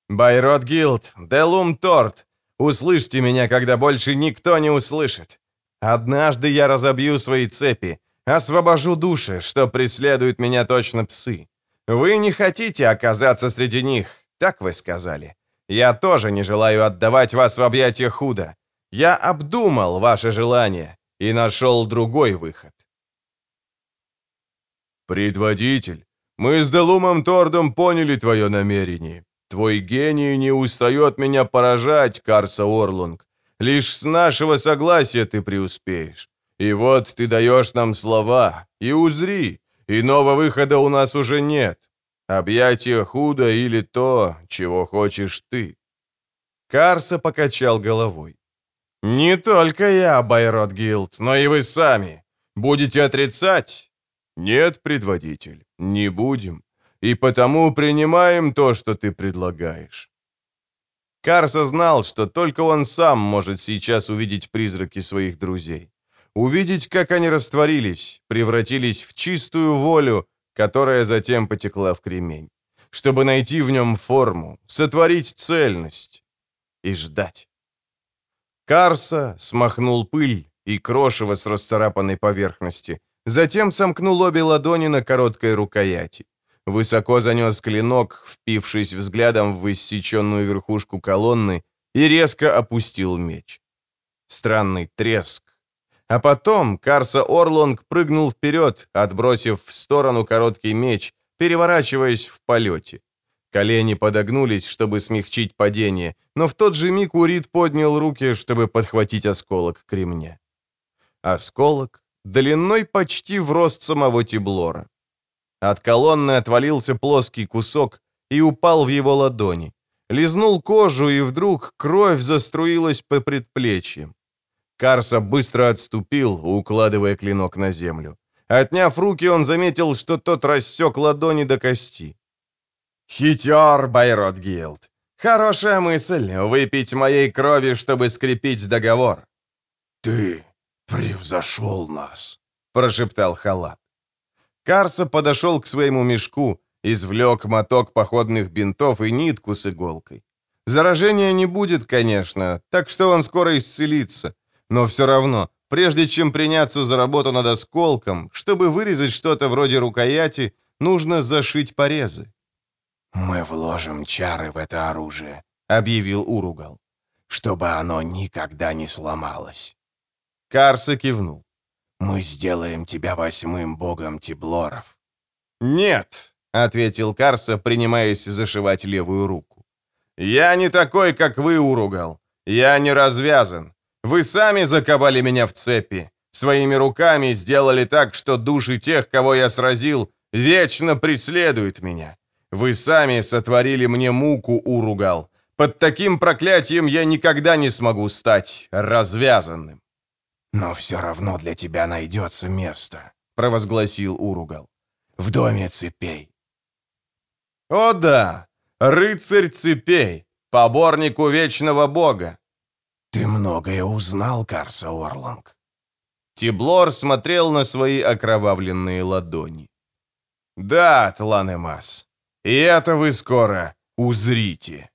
Байрот Гилд, Делум Торт, услышьте меня, когда больше никто не услышит. Однажды я разобью свои цепи, освобожу души, что преследуют меня точно псы. Вы не хотите оказаться среди них, так вы сказали. Я тоже не желаю отдавать вас в объятия худо. Я обдумал ваше желание и нашел другой выход. Предводитель, мы с Делумом Тордом поняли твое намерение. Твой гений не устает меня поражать, Карса Орлунг. Лишь с нашего согласия ты преуспеешь. И вот ты даешь нам слова, и узри, иного выхода у нас уже нет. Объятие худо или то, чего хочешь ты». Карса покачал головой. «Не только я, Байрод Гилд, но и вы сами. Будете отрицать?» «Нет, предводитель, не будем и потому принимаем то, что ты предлагаешь». Карса знал, что только он сам может сейчас увидеть призраки своих друзей. Увидеть, как они растворились, превратились в чистую волю, которая затем потекла в кремень. Чтобы найти в нем форму, сотворить цельность и ждать. Карса смахнул пыль и крошево с расцарапанной поверхности, Затем сомкнул обе ладони на короткой рукояти. Высоко занес клинок, впившись взглядом в иссеченную верхушку колонны, и резко опустил меч. Странный треск. А потом Карса Орлонг прыгнул вперед, отбросив в сторону короткий меч, переворачиваясь в полете. Колени подогнулись, чтобы смягчить падение, но в тот же миг Урит поднял руки, чтобы подхватить осколок кремня. Осколок длиной почти в рост самого Тиблора. От колонны отвалился плоский кусок и упал в его ладони. Лизнул кожу, и вдруг кровь заструилась по предплечьям. Карса быстро отступил, укладывая клинок на землю. Отняв руки, он заметил, что тот рассек ладони до кости. «Хитер, Байрот Гилд! Хорошая мысль — выпить моей крови, чтобы скрепить договор». «Ты превзошел нас», — прошептал Халат. Карса подошел к своему мешку, извлек моток походных бинтов и нитку с иголкой. Заражения не будет, конечно, так что он скоро исцелится. Но все равно, прежде чем приняться за работу над осколком, чтобы вырезать что-то вроде рукояти, нужно зашить порезы. «Мы вложим чары в это оружие», — объявил Уругал, «чтобы оно никогда не сломалось». Карса кивнул. «Мы сделаем тебя восьмым богом Тиблоров». «Нет», — ответил Карса, принимаясь зашивать левую руку. «Я не такой, как вы, Уругал. Я не развязан. Вы сами заковали меня в цепи. Своими руками сделали так, что души тех, кого я сразил, вечно преследуют меня. Вы сами сотворили мне муку, Уругал. Под таким проклятием я никогда не смогу стать развязанным. «Но все равно для тебя найдется место», — провозгласил Уругал. «В доме цепей». «О да! Рыцарь цепей! Поборнику вечного бога!» «Ты многое узнал, Карса Орланг». Тиблор смотрел на свои окровавленные ладони. «Да, Тланемас, и это вы скоро узрите».